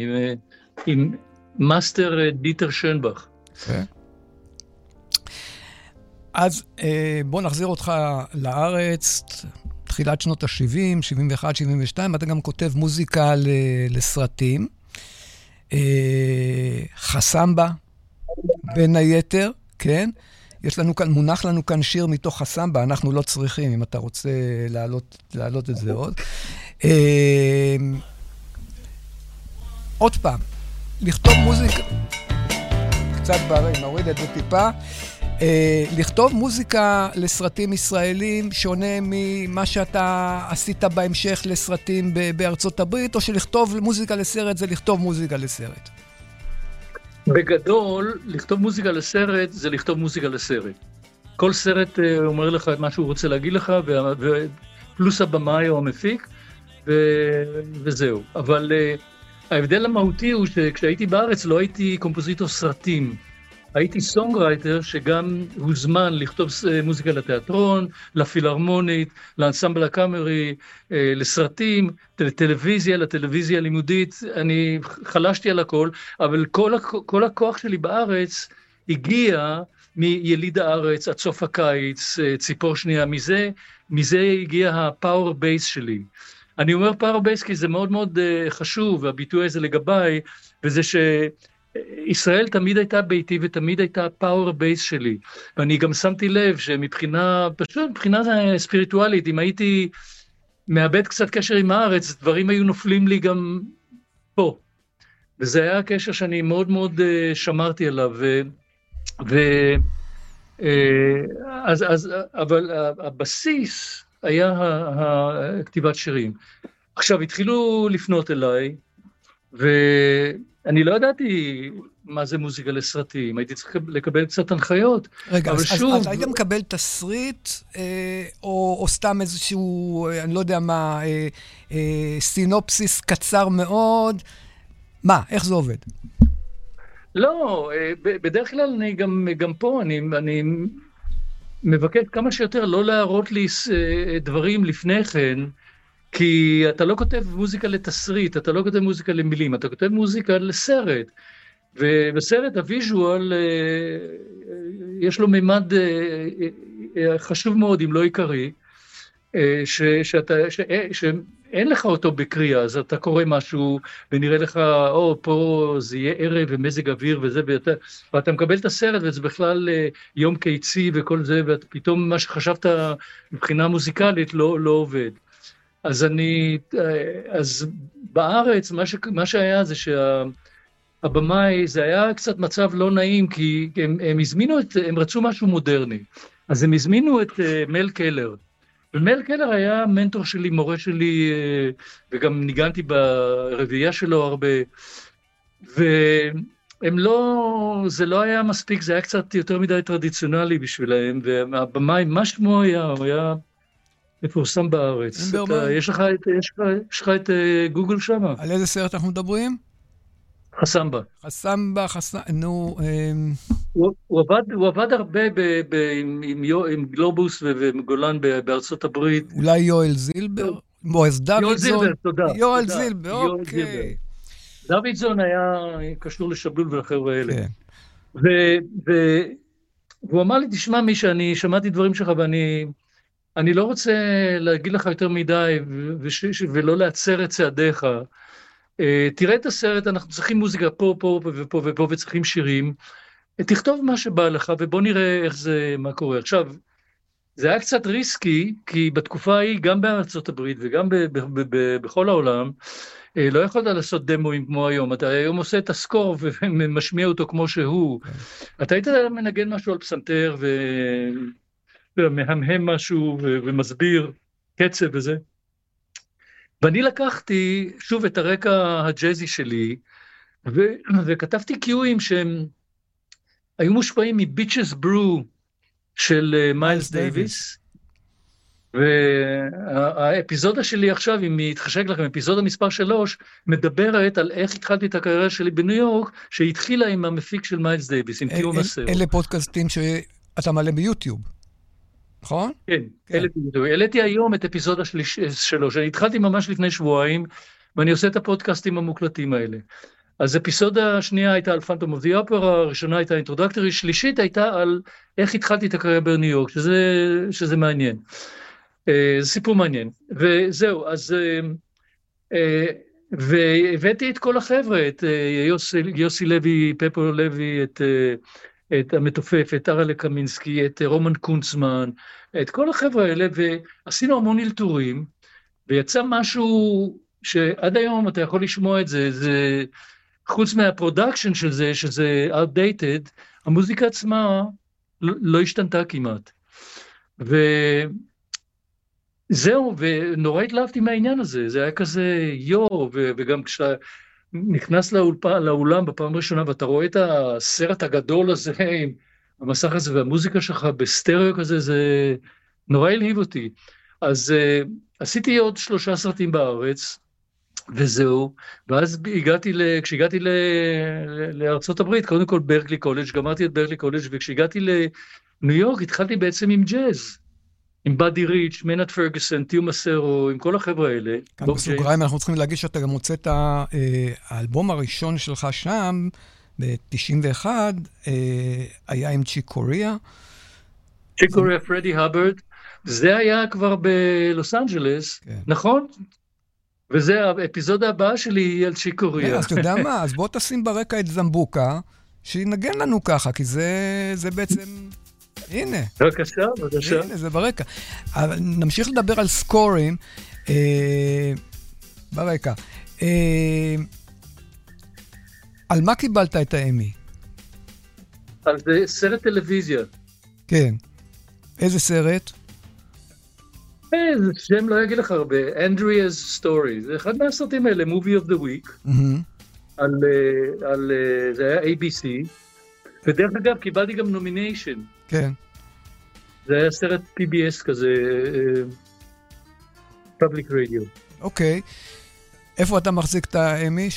עם מאסטר דיטר שנבך. אז בוא נחזיר אותך לארץ, תחילת שנות ה-70, 71, 72, אתה גם כותב מוזיקה לסרטים. אה, חסמבה, בין היתר, כן? יש לנו כאן, מונח לנו כאן שיר מתוך חסמבה, אנחנו לא צריכים, אם אתה רוצה להעלות, להעלות את זה עוד. אה, עוד פעם, לכתוב מוזיקה, קצת בערים, נוריד את זה טיפה. אה, לכתוב מוזיקה לסרטים ישראלים שונה ממה שאתה עשית בהמשך לסרטים בארצות הברית, או שלכתוב מוזיקה לסרט זה לכתוב מוזיקה לסרט? בגדול, לכתוב מוזיקה לסרט זה לכתוב מוזיקה לסרט. כל סרט אה, אומר לך את מה שהוא רוצה להגיד לך, פלוס הבמאי או המפיק, ו... וזהו. אבל uh, ההבדל המהותי הוא שכשהייתי בארץ לא הייתי קומפוזיטור סרטים. הייתי songwriter שגם הוזמן לכתוב אה, מוזיקה לתיאטרון, לפילהרמונית, לאנסמבל הקאמרי, אה, לסרטים, לטלוויזיה, לטלוויזיה הלימודית. אני חלשתי על הכל, אבל כל, כל הכוח שלי בארץ הגיע מיליד הארץ עד סוף הקיץ, אה, ציפור שנייה. מזה, מזה הגיע ה power base שלי. אני אומר power base כי זה מאוד מאוד חשוב, והביטוי הזה לגביי, וזה ש... ישראל תמיד הייתה ביתי ותמיד הייתה ה power base שלי. ואני גם שמתי לב שמבחינה, פשוט מבחינה ספיריטואלית, אם הייתי מאבד קצת קשר עם הארץ, דברים היו נופלים לי גם פה. וזה היה הקשר שאני מאוד מאוד uh, שמרתי עליו. ו, ו, uh, אז, אז, אבל הבסיס היה כתיבת שירים. עכשיו, התחילו לפנות אליי, ו... אני לא ידעתי מה זה מוזיקה לסרטים, הייתי צריך לקבל קצת הנחיות. רגע, אז, שוב... אז, אז היית מקבל תסריט, אה, או, או סתם איזשהו, אה, אני לא יודע מה, אה, אה, סינופסיס קצר מאוד? מה, איך זה עובד? לא, אה, בדרך כלל אני גם, גם פה, אני, אני מבקש כמה שיותר לא להראות לי אה, דברים לפני כן. כי אתה לא כותב מוזיקה לתסריט, אתה לא כותב מוזיקה למילים, אתה כותב מוזיקה לסרט. ובסרט הוויז'ואל אה, יש לו מימד אה, אה, חשוב מאוד, אם לא עיקרי, ש, שאתה, ש, אין לך אותו בקריאה, אז אתה קורא משהו ונראה לך, או, פה זה יהיה ערב ומזג אוויר וזה, ואתה, ואתה מקבל את הסרט וזה בכלל אה, יום קיצי וכל זה, ופתאום מה שחשבת מבחינה מוזיקלית לא, לא עובד. אז אני, אה, אז בארץ, מה, ש, מה שהיה זה שהבמאי, זה היה קצת מצב לא נעים, כי הם, הם הזמינו את, הם רצו משהו מודרני. אז הם הזמינו את uh, מל קלר. ומל קלר היה מנטור שלי, מורה שלי, uh, וגם ניגנתי ברביעייה שלו הרבה. והם לא, זה לא היה מספיק, זה היה קצת יותר מדי טרדיציונלי בשבילם, והבמאי, מה שמו היה, הוא היה מפורסם בארץ. אתה, יש לך את, יש לך, יש לך את uh, גוגל שם. על איזה סרט אנחנו מדברים? חסמבה. חסמבה, חסמבה, נו... אמ, הוא, הוא, עבד, הוא עבד הרבה ב, ב, עם, עם, עם גלובוס וגולן בארצות הברית. אולי יואל זילבר? מועז דוידזון? יואל זילבר, תודה. יואל. זילבר, אוקיי. דוידזון היה קשור לשבלול ולחבר'ה האלה. כן. ו, ו, והוא אמר לי, תשמע, מי שאני שמעתי דברים שלך ואני אני לא רוצה להגיד לך יותר מדי ולא להצר את צעדיך. אה, תראה את הסרט, אנחנו צריכים מוזיקה פה, פה ופה ופה, וצריכים שירים. תכתוב מה שבא לך, ובוא נראה איך זה, מה קורה. עכשיו, זה היה קצת ריסקי, כי בתקופה ההיא, גם בארצות הברית וגם ב- ב- ב- בכל העולם, אה, לא יכולת לעשות דמוים כמו היום. אתה היום עושה את הסקור ומשמיע אותו כמו שהוא. כן. אתה היית מנגן משהו על פסנתר ומהמהם משהו ומסביר קצב וזה. ואני לקחתי שוב את הרקע הג'אזי שלי, ו- וכתבתי קיואים שהם היו מושפעים מ Bitches Brew של מיילס דייוויס. והאפיזודה שלי עכשיו, אם יתחשק לכם, אפיזודה מספר 3, מדברת על איך התחלתי את הקריירה שלי בניו יורק, שהתחילה עם המפיק של מיילס דייוויס, עם טיאו מסרו. אלה פודקאסטים שאתה מעלה ביוטיוב. נכון? כן, כן. העליתי היום את אפיזודה שלו, התחלתי ממש לפני שבועיים, ואני עושה את הפודקאסטים המוקלטים האלה. אז אפיזודה השנייה הייתה על Phantom of the Opera, הראשונה הייתה introductory, שלישית הייתה על איך התחלתי את הקריירה בניו יורק, שזה, שזה מעניין. אה, זה סיפור מעניין. וזהו, אז... אה, אה, והבאתי את כל החבר'ה, את יוסי, יוסי לוי, פפו לוי, את את המתופף, את אראלה קמינסקי, את רומן קונצמן, את כל החבר'ה האלה, ועשינו המון אלתורים, ויצא משהו שעד היום אתה יכול לשמוע את זה, זה חוץ מה production של זה, שזה outdated, המוזיקה עצמה לא, לא השתנתה כמעט. וזהו, ונורא התלהבתי מהעניין הזה, זה היה כזה יו, וגם כשאתה נכנס לאולפן, לאולם בפעם הראשונה ואתה רואה את הסרט הגדול הזה עם המסך הזה והמוזיקה שלך בסטריאו כזה, זה נורא הלהיב אותי. אז uh, עשיתי עוד שלושה סרטים בארץ, וזהו, ואז הגעתי, ל... כשהגעתי ל... לארצות הברית, קודם כל ברקלי קולג', גמרתי את ברקלי קולג', וכשהגעתי לניו יורק התחלתי בעצם עם ג'אז. עם באדי ריץ', מיינרד פרגוסון, טיאו מסרו, עם כל החבר'ה האלה. כאן בסוגריים אנחנו צריכים להגיד שאתה גם הוצאת אה, האלבום הראשון שלך שם, ב-91, אה, היה עם צ'יק קוריאה. צ'יק קוריאה, פרדי הברד, זה היה כבר בלוס אנג'לס, כן. נכון? וזה האפיזודה הבאה שלי היא על צ'יק קוריאה. כן, אז אתה יודע מה, אז בוא תשים ברקע את זמבוקה, שינגן לנו ככה, כי זה בעצם... הנה. בבקשה, בבקשה. הנה, זה ברקע. נמשיך לדבר על סקורים אה, ברקע. אה, על מה קיבלת את האמי? על סרט טלוויזיה. כן. איזה סרט? אה, זה שם לא יגיד לך הרבה, Andrea's Story, זה אחד מהסרטים האלה, movie of the week. על, אה, אה, זה היה ABC, ודרך אגב, קיבלתי גם nomination. כן. זה היה סרט PBS כזה, public אה, רדיו. אוקיי. איפה אתה מחזיק את האמי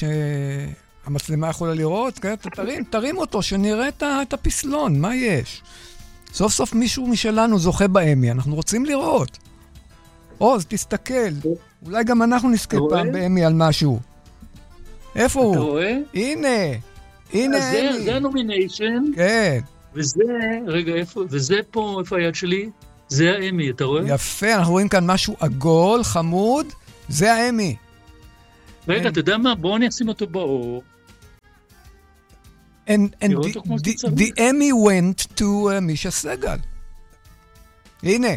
שהמצלמה יכולה לראות? כן, תרים, תרים אותו, שנראה את הפסלון, מה יש? סוף סוף מישהו משלנו זוכה באמי, אנחנו רוצים לראות. עוז, תסתכל, אולי גם אנחנו נזכה פעם באמי על משהו. איפה הוא? אתה רואה? הנה, הנה האמי. זה ה nomination. כן. וזה, רגע, איפה, וזה פה, איפה היד שלי? זה האמי, אתה רואה? יפה, אנחנו רואים כאן משהו עגול, חמוד, זה האמי. רגע. אתה יודע מה? בואו אני אשים אותו באור. And, and the, the, the Emmy went to uh, מישה סגל. הנה,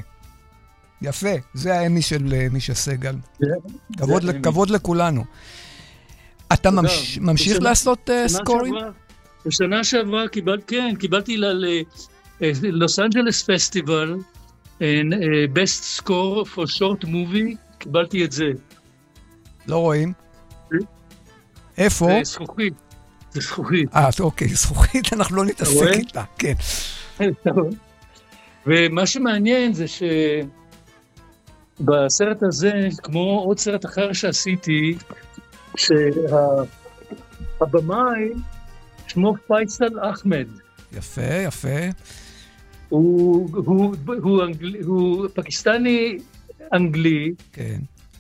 יפה, זה האמי של uh, מישה סגל. כבוד, ל- האמי. כבוד לכולנו. אתה. ממש, ממשיך לעשות uh, סקורים? בשנה שעברה קיבלתי, כן, קיבלתי ללוס אנג'לס פסטיבל, אה, best score for short movie, קיבלתי את זה. לא רואים. איפה? זה זכוכית. זה זכוכית. אה, אוקיי, זכוכית, אנחנו לא נתעסק? איתה, כן. ומה שמעניין זה שבסרט הזה, כמו עוד סרט אחר שעשיתי, שהבמאי שמו פייסל אחמד. יפה, יפה. הוא, הוא, הוא, אנגל, הוא פקיסטני אנגלי כן.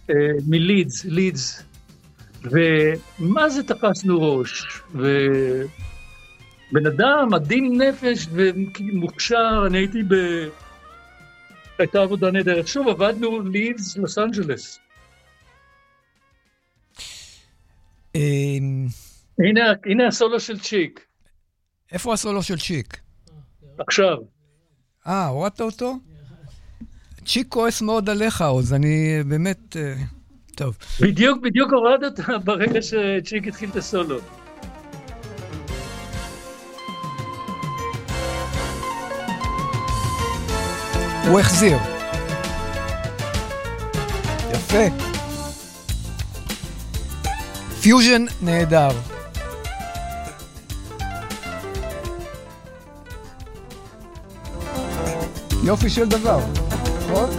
אה, מלידס, לידס, ומה זה תפסנו ראש? ובן אדם עדין נפש ומוכשר, אני הייתי ב... הייתה עבודה נהדרת. שוב, עבדנו לידס, לוס אנג'לס. הנה, הנה הסולו של צ'יק, איפה הסולו של צ'יק? עכשיו. אה, הורדת אותו? צ'יק כועס מאוד עליך, עוז, אני באמת... אה, טוב. בדיוק, בדיוק הורדת ברגע שצ'יק התחיל את הסולו. הוא החזיר. יפה. פיוז'ן נהדר. יופי של דבר, נכון?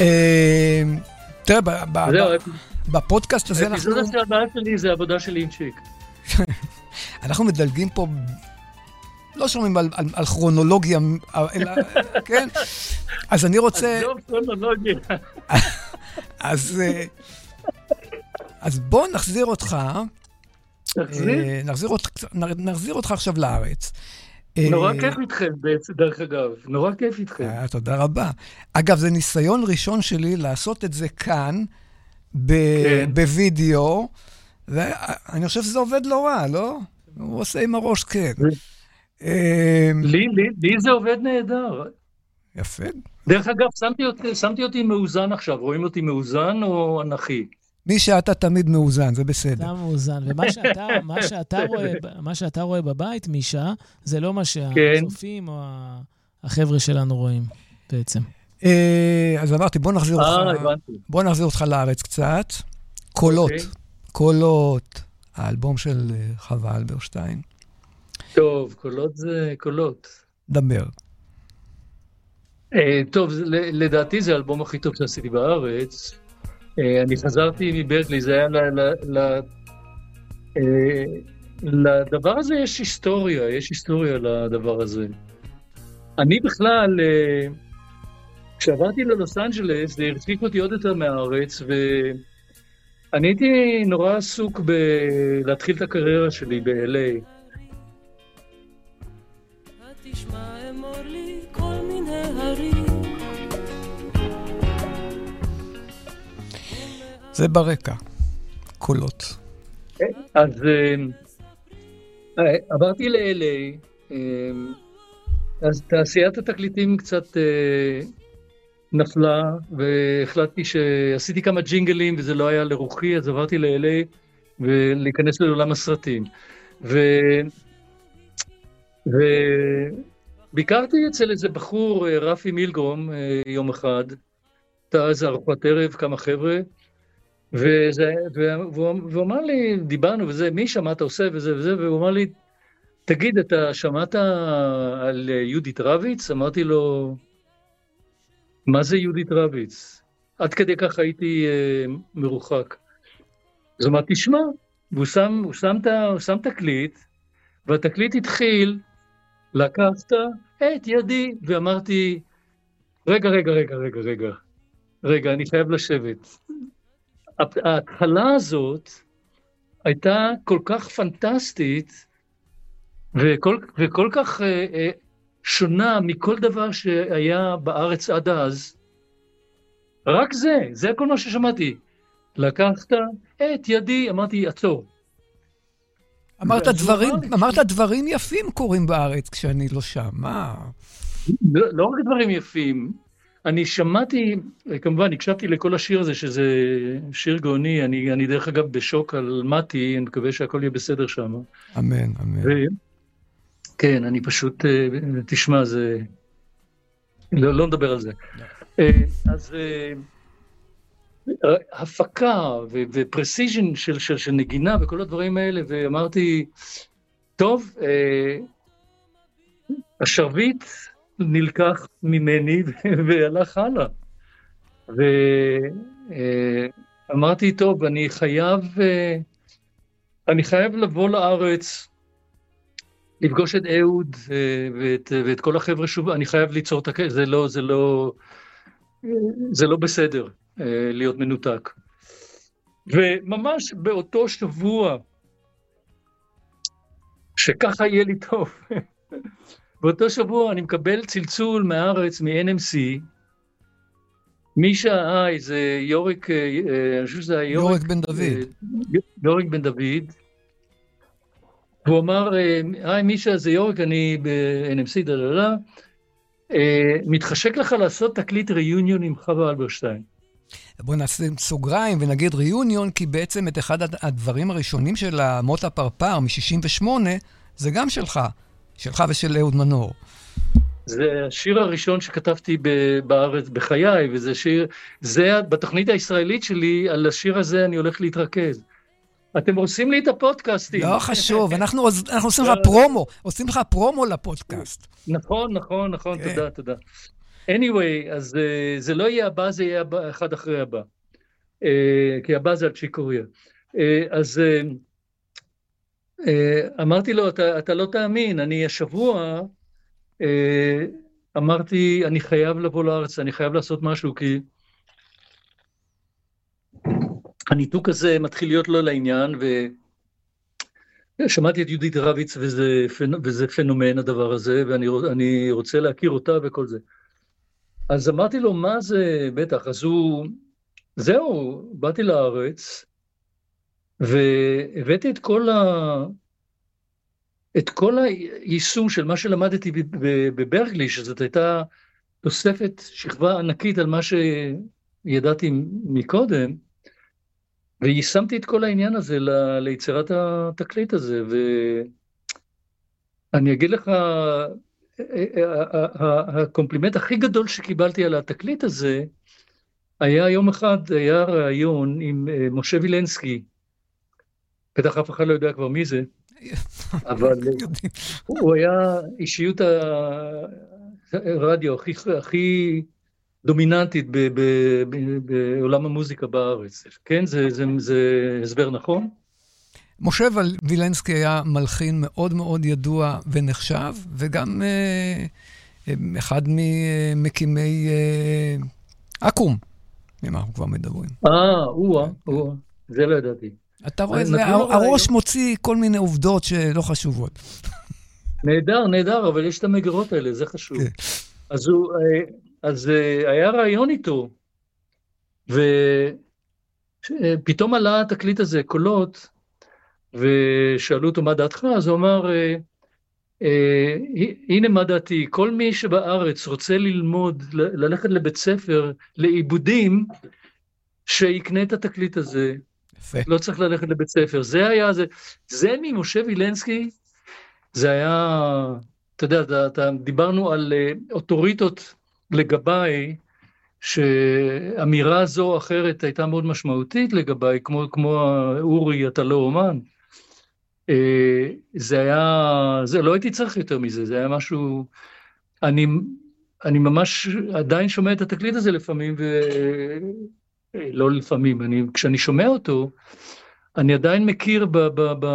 אה, תראה, ב- בפודקאסט הזה אנחנו... האפיזודה של הבעיה שלי זה עבודה שלי עם צ'יק. אנחנו מדלגים פה, לא שומעים על, על, על כרונולוגיה, אלא, כן? אז אני רוצה, לא, כרונולוגיה. אז, אה, אז בוא נחזיר אותך, תחזיר. אה, נחזיר אותך, נחזיר אותך עכשיו לארץ. אה, נורא כיף איתכם, דרך אגב. נורא כיף איתכם. אה, תודה רבה. אגב, זה ניסיון ראשון שלי לעשות את זה כאן, כן. בווידאו, ואני חושב שזה עובד לא רע, לא? הוא עושה עם הראש, כן. אה, לי, לי, לי זה עובד נהדר. יפה. דרך אגב, שמתי אותי מאוזן עכשיו. רואים אותי מאוזן או אנכי? מי שאתה תמיד מאוזן, זה בסדר. אתה מאוזן. ומה שאתה, מה שאתה, רואה, מה שאתה רואה בבית, מישה, זה לא מה כן. שהצופים או ה- החבר'ה שלנו רואים בעצם. אה, אז אמרתי, בוא נחזיר אה, אותך. בוא נחזיר אותך לארץ קצת. קולות, אוקיי. קולות, האלבום של אה, חווה אלברשטיין. טוב, קולות זה קולות. דבר. אה, טוב, לדעתי זה האלבום הכי טוב שעשיתי בארץ. אה, אני חזרתי מברקלי, זה היה ל... ל, ל אה, לדבר הזה יש היסטוריה, יש היסטוריה לדבר הזה. אני בכלל, אה, כשעברתי ללוס אנג'לס, זה הרחיק אותי עוד יותר מהארץ, ואני הייתי נורא עסוק בלהתחיל את הקריירה שלי ב-LA. זה ברקע. קולות. אז אה, אה, עברתי ל-LA, אה, אז תעשיית התקליטים קצת נפלה, והחלטתי שעשיתי כמה ג'ינגלים וזה לא היה לרוחי, אז עברתי ל-LA ולהיכנס לעולם הסרטים. ו... וביקרתי אצל איזה בחור, רפי מילגרום, יום אחד, הייתה איזה ארוחת ערב, כמה חבר'ה, וזה, והוא, והוא אמר לי, דיברנו וזה, מי שמע אתה עושה וזה וזה, והוא אמר לי, תגיד, אתה שמעת על יהודית רביץ? אמרתי לו, מה זה יהודית רביץ? עד כדי כך הייתי אה, מרוחק. אז הוא אמר, תשמע, והוא שם, הוא שם, הוא שם תקליט, והתקליט התחיל, לקחת את ידי, ואמרתי, רגע, רגע, רגע, רגע, רגע, רגע, אני חייב לשבת. ההתחלה הזאת הייתה כל כך פנטסטית וכל, וכל כך אה, אה, שונה מכל דבר שהיה בארץ עד אז, רק זה, זה כל מה ששמעתי. לקחת את ידי, אמרתי, עצור. אמרת הוא דברים, אמרת דברים יפים קורים בארץ כשאני לא שם, מה? לא, לא רק דברים יפים, אני שמעתי, כמובן הקשבתי לכל השיר הזה, שזה שיר גאוני, אני, אני דרך אגב בשוק על מתי, אני מקווה שהכל יהיה בסדר שם. אמן, אמן. ו... כן, אני פשוט, אה, תשמע, זה... לא, לא נדבר על זה. אה, אז אה, הפקה ופרסיז'ן של, של, של נגינה וכל הדברים האלה, ואמרתי, טוב, השרביט נלקח ממני והלך הלאה. ואמרתי, טוב, אני חייב, אה, אני חייב לבוא לארץ, לפגוש את אהוד אה, ואת, ואת כל החבר'ה שוב, אני חייב ליצור את הקשר, זה לא, זה לא, זה לא בסדר אה, להיות מנותק. וממש באותו שבוע, שככה יהיה לי טוב, באותו שבוע אני מקבל צלצול מהארץ, מ-NMC, מישה איי, זה יוריק, אה, אה, אני חושב שזה היה יוריק, יורק בן דוד. אה, יוריק בן דוד. והוא אמר, אה, היי מישה, זה יוריק, אני ב-NMC, דה דה דה. אה, מתחשק לך לעשות תקליט ריוניון עם חווה אלברשטיין. בוא נעשה סוגריים ונגיד ריוניון, כי בעצם את אחד הד- הדברים הראשונים של מות הפרפר מ-68, זה גם שלך, שלך ושל אהוד מנור. זה השיר הראשון שכתבתי בארץ בחיי, וזה שיר, זה בתוכנית הישראלית שלי, על השיר הזה אני הולך להתרכז. אתם עושים לי את הפודקאסטים. לא חשוב, אנחנו אנחנו עושים לך פרומו, עושים לך פרומו לפודקאסט. נכון, נכון, נכון, כן. תודה, תודה. anyway, אז uh, זה לא יהיה הבא, זה יהיה הבא, אחד אחרי הבא. Uh, כי הבא זה על צ'יקוריה. Uh, אז uh, uh, אמרתי לו, אתה, אתה לא תאמין, אני השבוע uh, אמרתי, אני חייב לבוא לארץ, אני חייב לעשות משהו, כי הניתוק הזה מתחיל להיות לא לעניין, ו... שמעתי את יהודית רביץ וזה. וזה פנומן הדבר הזה, ואני רוצ- אני רוצה להכיר אותה וכל זה. אז אמרתי לו, מה זה, בטח, אז הוא, זהו, באתי לארץ, והבאתי את כל, ה... את כל היישום של מה שלמדתי ב- ב- בברקלי, שזאת הייתה תוספת שכבה ענקית על מה שידעתי מקודם, ויישמתי את כל העניין הזה ל- ליצירת התקליט הזה, ואני אגיד לך, הקומפלימנט הכי גדול שקיבלתי על התקליט הזה, היה יום אחד, היה ראיון עם אה, משה וילנסקי, בטח אף אחד לא יודע כבר מי זה, אבל. הוא היה אישיות הרדיו הכי, הכי דומיננטית ב, ב, ב, בעולם המוזיקה בארץ. כן, זה, זה, זה הסבר נכון? משה וילנסקי היה מלחין מאוד מאוד ידוע ונחשב, וגם אה, אה, אחד ממקימי אה, אקו"ם, אם אנחנו כבר מדברים. אה, או-אה, או-אה, זה לא ידעתי. אתה רואה, הראש. מוציא כל מיני עובדות שלא חשובות. נהדר, נהדר, אבל יש את המגירות האלה, זה חשוב. כן. אז, הוא, אה, אז אה, היה רעיון איתו, ופתאום עלה התקליט הזה, קולות, ושאלו אותו מה דעתך, אז הוא אמר, אה, אה, הנה מה דעתי, כל מי שבארץ רוצה ללמוד, ללכת לבית ספר, לעיבודים, שיקנה את התקליט הזה. לא צריך ללכת לבית ספר. זה היה, זה, זה ממשה וילנסקי, זה היה, אתה יודע, אתה, אתה, דיברנו על אה, אוטוריטות לגביי, שאמירה זו או אחרת הייתה מאוד משמעותית לגביי, כמו, כמו אורי, אתה לא אומן. אה, זה היה, זה, לא הייתי צריך יותר מזה, זה היה משהו, אני, אני ממש עדיין שומע את התקליט הזה לפעמים, ו... לא לפעמים, אני, כשאני שומע אותו, אני עדיין מכיר ב, ב, ב,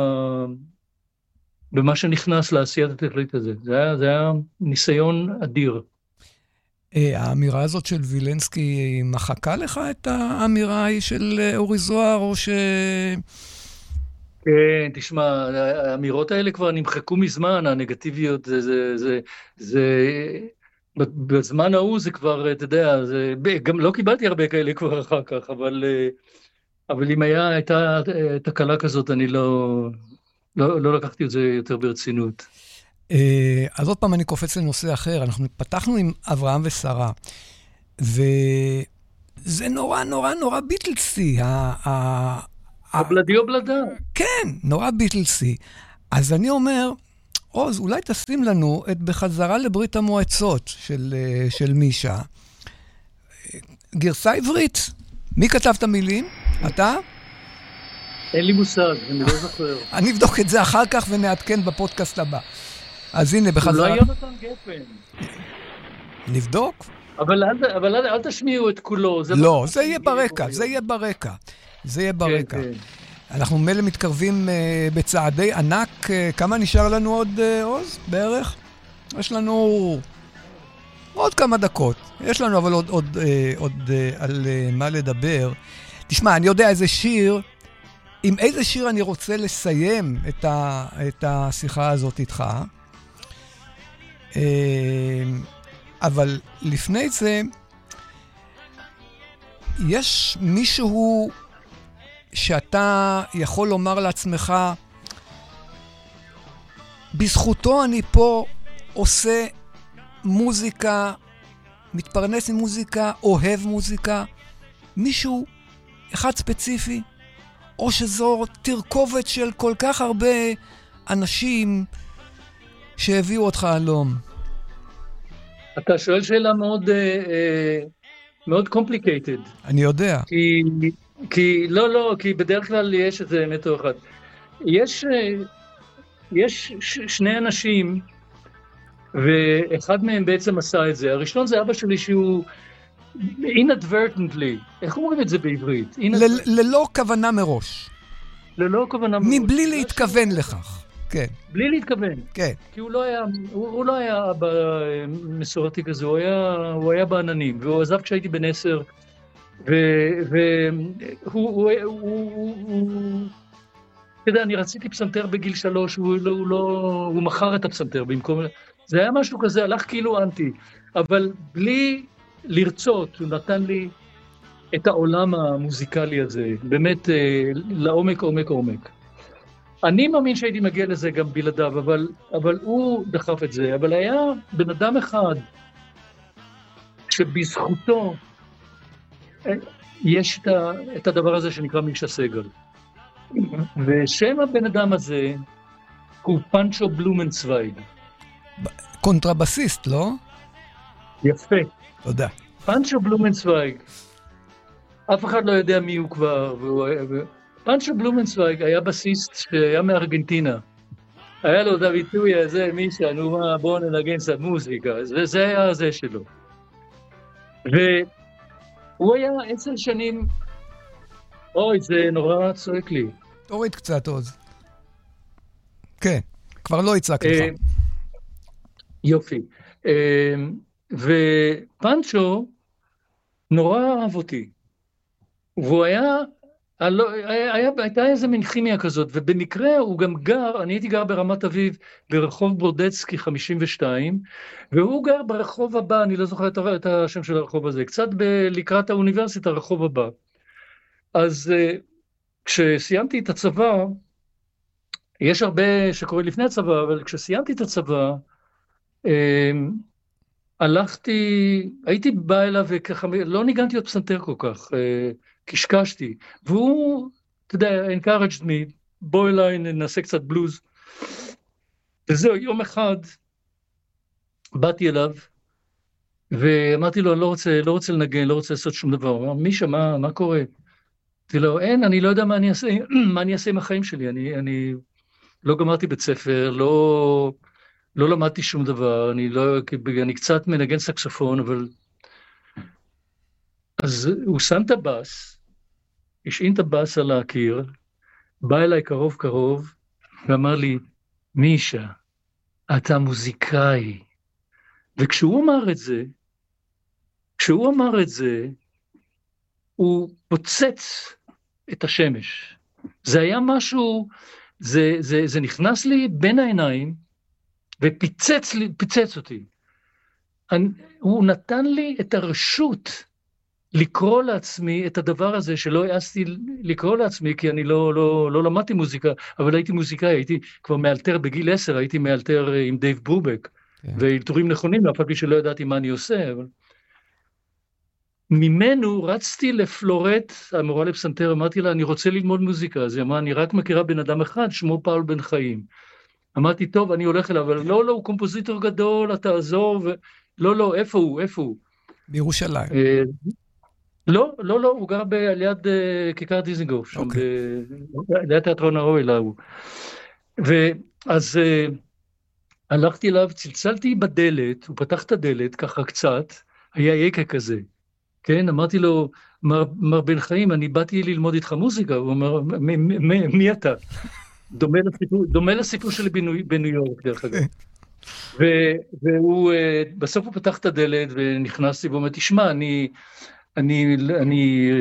במה שנכנס לעשיית התקליט הזה. זה היה, זה היה ניסיון אדיר. אה, האמירה הזאת של וילנסקי היא מחקה לך את האמירה ההיא של אה, אורי זוהר, או ש... כן, תשמע, האמירות האלה כבר נמחקו מזמן, הנגטיביות, זה, זה, זה, זה, בזמן ההוא זה כבר, אתה יודע, זה, גם לא קיבלתי הרבה כאלה כבר אחר כך, אבל, אה, אבל אם היה, הייתה תקלה כזאת, אני לא, לא, לא לקחתי את זה יותר ברצינות. אה, אז עוד פעם אני קופץ לנושא אחר. אנחנו פתחנו עם אברהם ושרה, וזה נורא נורא נורא ביטלסי. הבלדי או בלדה. כן, נורא ביטלסי. אז אני אומר, עוז, אולי תשים לנו את בחזרה לברית המועצות של, אה, של מישה. גרסה עברית. מי כתב את המילים? אתה? אין לי מושג, אני לא זוכר. אני אבדוק את זה אחר כך ונעדכן בפודקאסט הבא. אז הנה, בחזרה... אולי יונתן גפן. נבדוק? אבל, אל, אבל אל, אל תשמיעו את כולו. זה לא, זה יהיה ברקע, זה יהיה ברקע. זה יהיה ברקע. כן, כן. אנחנו מילא מתקרבים uh, בצעדי ענק. Uh, כמה נשאר לנו עוד, uh, עוז, בערך? יש לנו עוד כמה דקות. יש לנו אבל עוד, עוד, uh, עוד uh, על uh, מה לדבר. תשמע, אני יודע איזה שיר, עם איזה שיר אני רוצה לסיים את, ה, את השיחה הזאת איתך. Uh, אבל לפני זה, יש מישהו שאתה יכול לומר לעצמך, בזכותו אני פה עושה מוזיקה, מתפרנס ממוזיקה, אוהב מוזיקה, מישהו, אחד ספציפי, או שזו תרכובת של כל כך הרבה אנשים שהביאו אותך הלום. אתה שואל שאלה מאוד, uh, מאוד complicated. אני יודע. כי כי, לא, לא, כי בדרך כלל יש איזה או אחד. יש, אה, יש שני אנשים, ואחד מהם בעצם עשה את זה. הראשון זה אבא שלי שהוא inadvertently, איך אומרים את זה בעברית? ללא כוונה מראש. ללא כוונה מראש. מבלי להתכוון לכך, כן. בלי להתכוון. כן. כי הוא לא היה, הוא, הוא לא היה אבא מסורתי כזה, הוא היה, הוא היה בעננים, והוא עזב כשהייתי בן עשר. והוא, אתה יודע, אני רציתי פסנתר בגיל שלוש, הוא לא, הוא לא, הוא מכר את הפסנתר במקום, זה היה משהו כזה, הלך כאילו אנטי, אבל בלי לרצות, הוא נתן לי את העולם המוזיקלי הזה, באמת אה, לעומק, עומק, עומק. אני מאמין שהייתי מגיע לזה גם בלעדיו, אבל, אבל הוא דחף את זה. אבל היה בן אדם אחד שבזכותו יש את, ה, את הדבר הזה שנקרא מישה סגל. ושם הבן אדם הזה הוא פנצ'ו בלומנצוויג. קונטרבסיסט, לא? יפה. תודה. פנצ'ו בלומנצוויג, אף אחד לא יודע מי הוא כבר. והוא, פנצ'ו בלומנצוויג היה בסיסט שהיה מארגנטינה. היה לו את הביטוי הזה, מישה, נו מה, בואו ננגן קצת מוזיקה. וזה היה הזה שלו. הוא היה עשר שנים... אוי, זה נורא צועק לי. תוריד קצת עוז. כן, כבר לא יצעק לך. אה, יופי. אה, ופנצ'ו נורא אהב אותי. והוא היה לא, היה, הייתה איזה מין כימיה כזאת, ובמקרה הוא גם גר, אני הייתי גר ברמת אביב ברחוב ברודצקי 52, והוא גר ברחוב הבא, אני לא זוכר את השם של הרחוב הזה, קצת ב- לקראת האוניברסיטה, הרחוב הבא. אז אה, כשסיימתי את הצבא, יש הרבה שקורה לפני הצבא, אבל כשסיימתי את הצבא, אה, הלכתי, הייתי בא אליו וככה, לא ניגנתי עוד פסנתר כל כך. אה, קשקשתי, והוא, אתה יודע, encouraged me, בוא אליי, נעשה קצת בלוז. וזהו, יום אחד באתי אליו, ואמרתי לו, אני לא רוצה, לא רוצה לנגן, לא רוצה לעשות שום דבר. הוא אמר, מישה, מה, מה קורה? אמרתי לו, אין, אני לא יודע מה אני אעשה, מה אני אעשה עם החיים שלי. אני, אני לא גמרתי בית ספר, לא, לא למדתי שום דבר, אני לא, אני קצת מנגן סקסופון, אבל... אז הוא שם את הבאס, השעין את הבאס על הקיר, בא אליי קרוב קרוב, ואמר לי, מישה, אתה מוזיקאי. וכשהוא אמר את זה, כשהוא אמר את זה, הוא פוצץ את השמש. זה היה משהו, זה, זה, זה נכנס לי בין העיניים, ופיצץ לי, פיצץ אותי. אני, הוא נתן לי את הרשות לקרוא לעצמי את הדבר הזה שלא העזתי לקרוא לעצמי, כי אני לא, לא, לא למדתי מוזיקה, אבל הייתי מוזיקאי, הייתי כבר מאלתר בגיל עשר, הייתי מאלתר אה, עם דייב ברובק, כן. ואלתורים נכונים, אף על פי שלא ידעתי מה אני עושה. אבל... ממנו רצתי לפלורט, המורה לפסנתר, אמרתי לה, אני רוצה ללמוד מוזיקה. אז היא אמרה, אני רק מכירה בן אדם אחד, שמו פאול בן חיים. אמרתי, טוב, אני הולך אליו, אבל לא, לא, הוא קומפוזיטור גדול, אתה עזור, ו... לא, לא, איפה הוא, איפה הוא? בירושלים. אה, לא, לא, לא, הוא גר ליד אה, כיכר דיזנגוף, שם, אוקיי. ליד תיאטרון האוהל ההוא. ואז אה, הלכתי אליו, צלצלתי בדלת, הוא פתח את הדלת ככה קצת, היה יקה כזה. כן, אמרתי לו, מר, מר בן חיים, אני באתי ללמוד איתך מוזיקה, הוא אומר, מי אתה? דומה לסיפור, דומה לסיפור שלי בניו יורק, דרך אגב. ו, והוא, אה, בסוף הוא פתח את הדלת ונכנסתי ואומר, תשמע, אני, אני, אני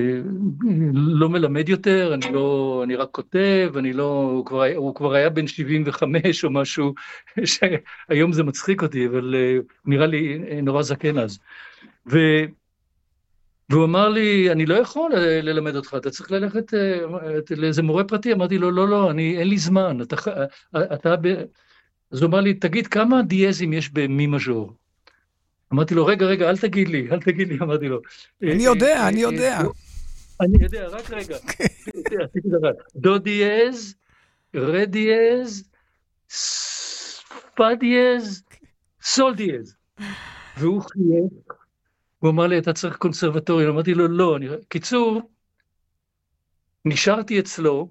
לא מלמד יותר, אני, לא, אני רק כותב, אני לא, הוא כבר, הוא כבר היה בן 75 או משהו, שהיום זה מצחיק אותי, אבל אה, נראה לי נורא זקן אז. ו, והוא אמר לי, אני לא יכול ללמד אותך, אתה צריך ללכת אה, לאיזה מורה פרטי. אמרתי לו, לא, לא, אני, אין לי זמן. אתה, אתה ב... אז הוא אמר לי, תגיד, כמה דיאזים יש במי מז'ור? אמרתי לו, רגע, רגע, אל תגיד לי, אל תגיד לי, אמרתי לו. אני יודע, אני יודע. אני יודע, רק רגע. דו דיאז, רה דיאז, ספה דיאז, סול דיאז. והוא חייך. הוא אמר לי, אתה צריך קונסרבטוריון. אמרתי לו, לא. אני... קיצור, נשארתי אצלו.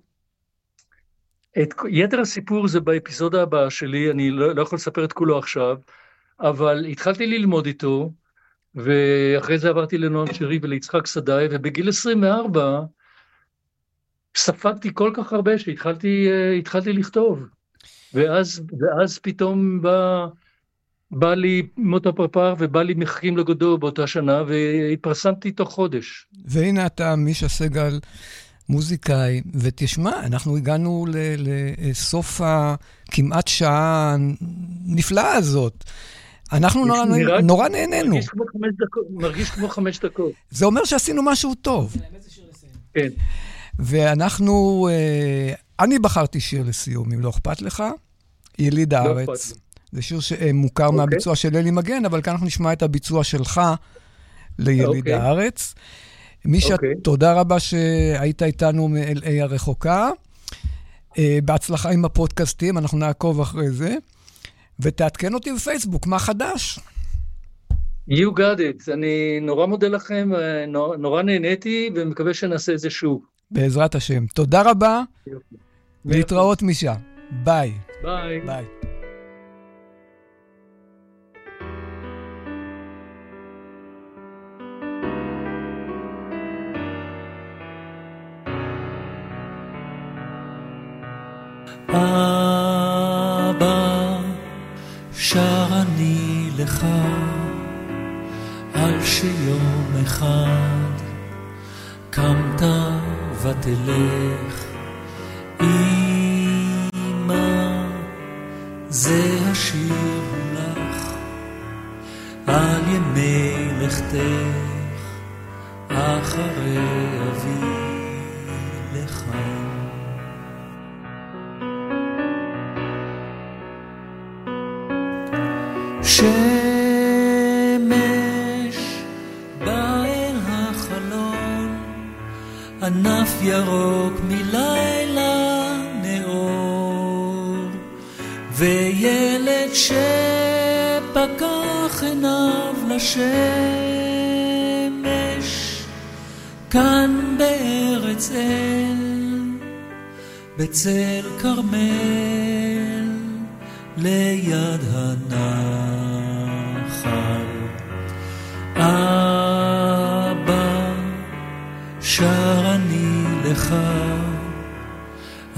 את יתר הסיפור זה באפיזודה הבאה שלי, אני לא, לא יכול לספר את כולו עכשיו, אבל התחלתי ללמוד איתו, ואחרי זה עברתי לנועם שירי וליצחק סדאי, ובגיל 24 ספגתי כל כך הרבה שהתחלתי uh, לכתוב. ואז, ואז פתאום בא... בא לי מוטו פרפר ובא לי מחכים לגודו באותה שנה, והתפרסמתי תוך חודש. והנה אתה, מישה סגל, מוזיקאי, ותשמע, אנחנו הגענו לסוף הכמעט שעה הנפלאה הזאת. אנחנו נורא, נראה, נורא נהנינו. מרגיש כמו חמש דקות. מרגיש כמו חמש דקות. זה אומר שעשינו משהו טוב. כן. ואנחנו, אה, אני בחרתי שיר לסיום, אם לא אכפת לך. יליד לא הארץ. זה שיר שמוכר okay. אוקיי. מהביצוע של אלי מגן, אבל כאן אנחנו נשמע את הביצוע שלך ליליד okay. אוקיי. הארץ. מישה, okay. אוקיי. תודה רבה שהיית איתנו מ-LA הרחוקה. Uh, בהצלחה עם הפודקאסטים, אנחנו נעקוב אחרי זה. ותעדכן אותי בפייסבוק, מה חדש? You got it. אני נורא מודה לכם, אה, נורא, נורא נהניתי, ומקווה שנעשה את זה שוב. בעזרת השם. תודה רבה, ולהתראות משם. ביי. ביי. ביי. לך, על שיום אחד קמת ותלך, אמא, זה השיר לך, על ימי לכתך, אחרי אבי לך. ירוק מלילה נאור, וילד שפקח עיניו לשמש, כאן בארץ אל, בצל כרמל, ליד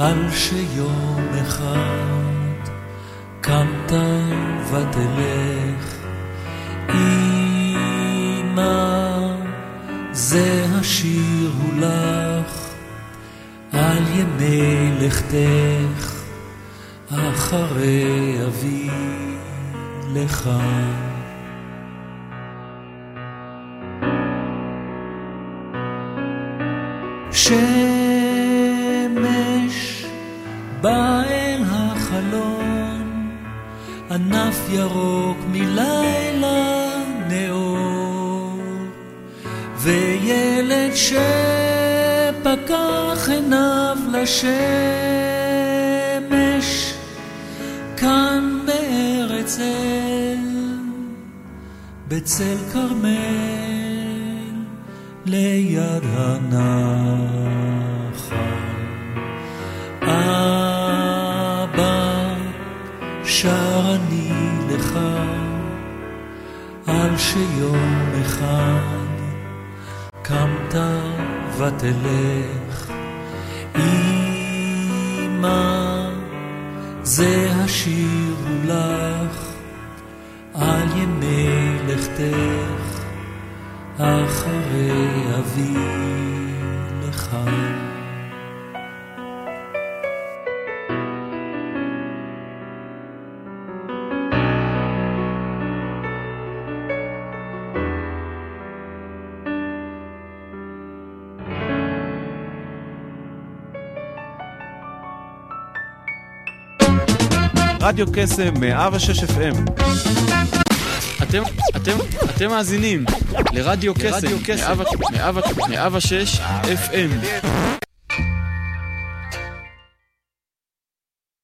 על שיום אחד קמת ותלך. אמא, זה השיר הוא לך על ימי לכתך אחרי אבי לך. שם ענף ירוק מלילה נאור, וילד שפקח עיניו לשמש, כאן בארץ אל, בצל כרמל. ליד הנחל. שיום אחד קמת ותלך. אמא, זה השיר לך, על ימי לכתך. אחרי אבי לכאן. רדיו קסם 106 FM אתם, אתם, אתם מאזינים לרדיו קסם, 106 FM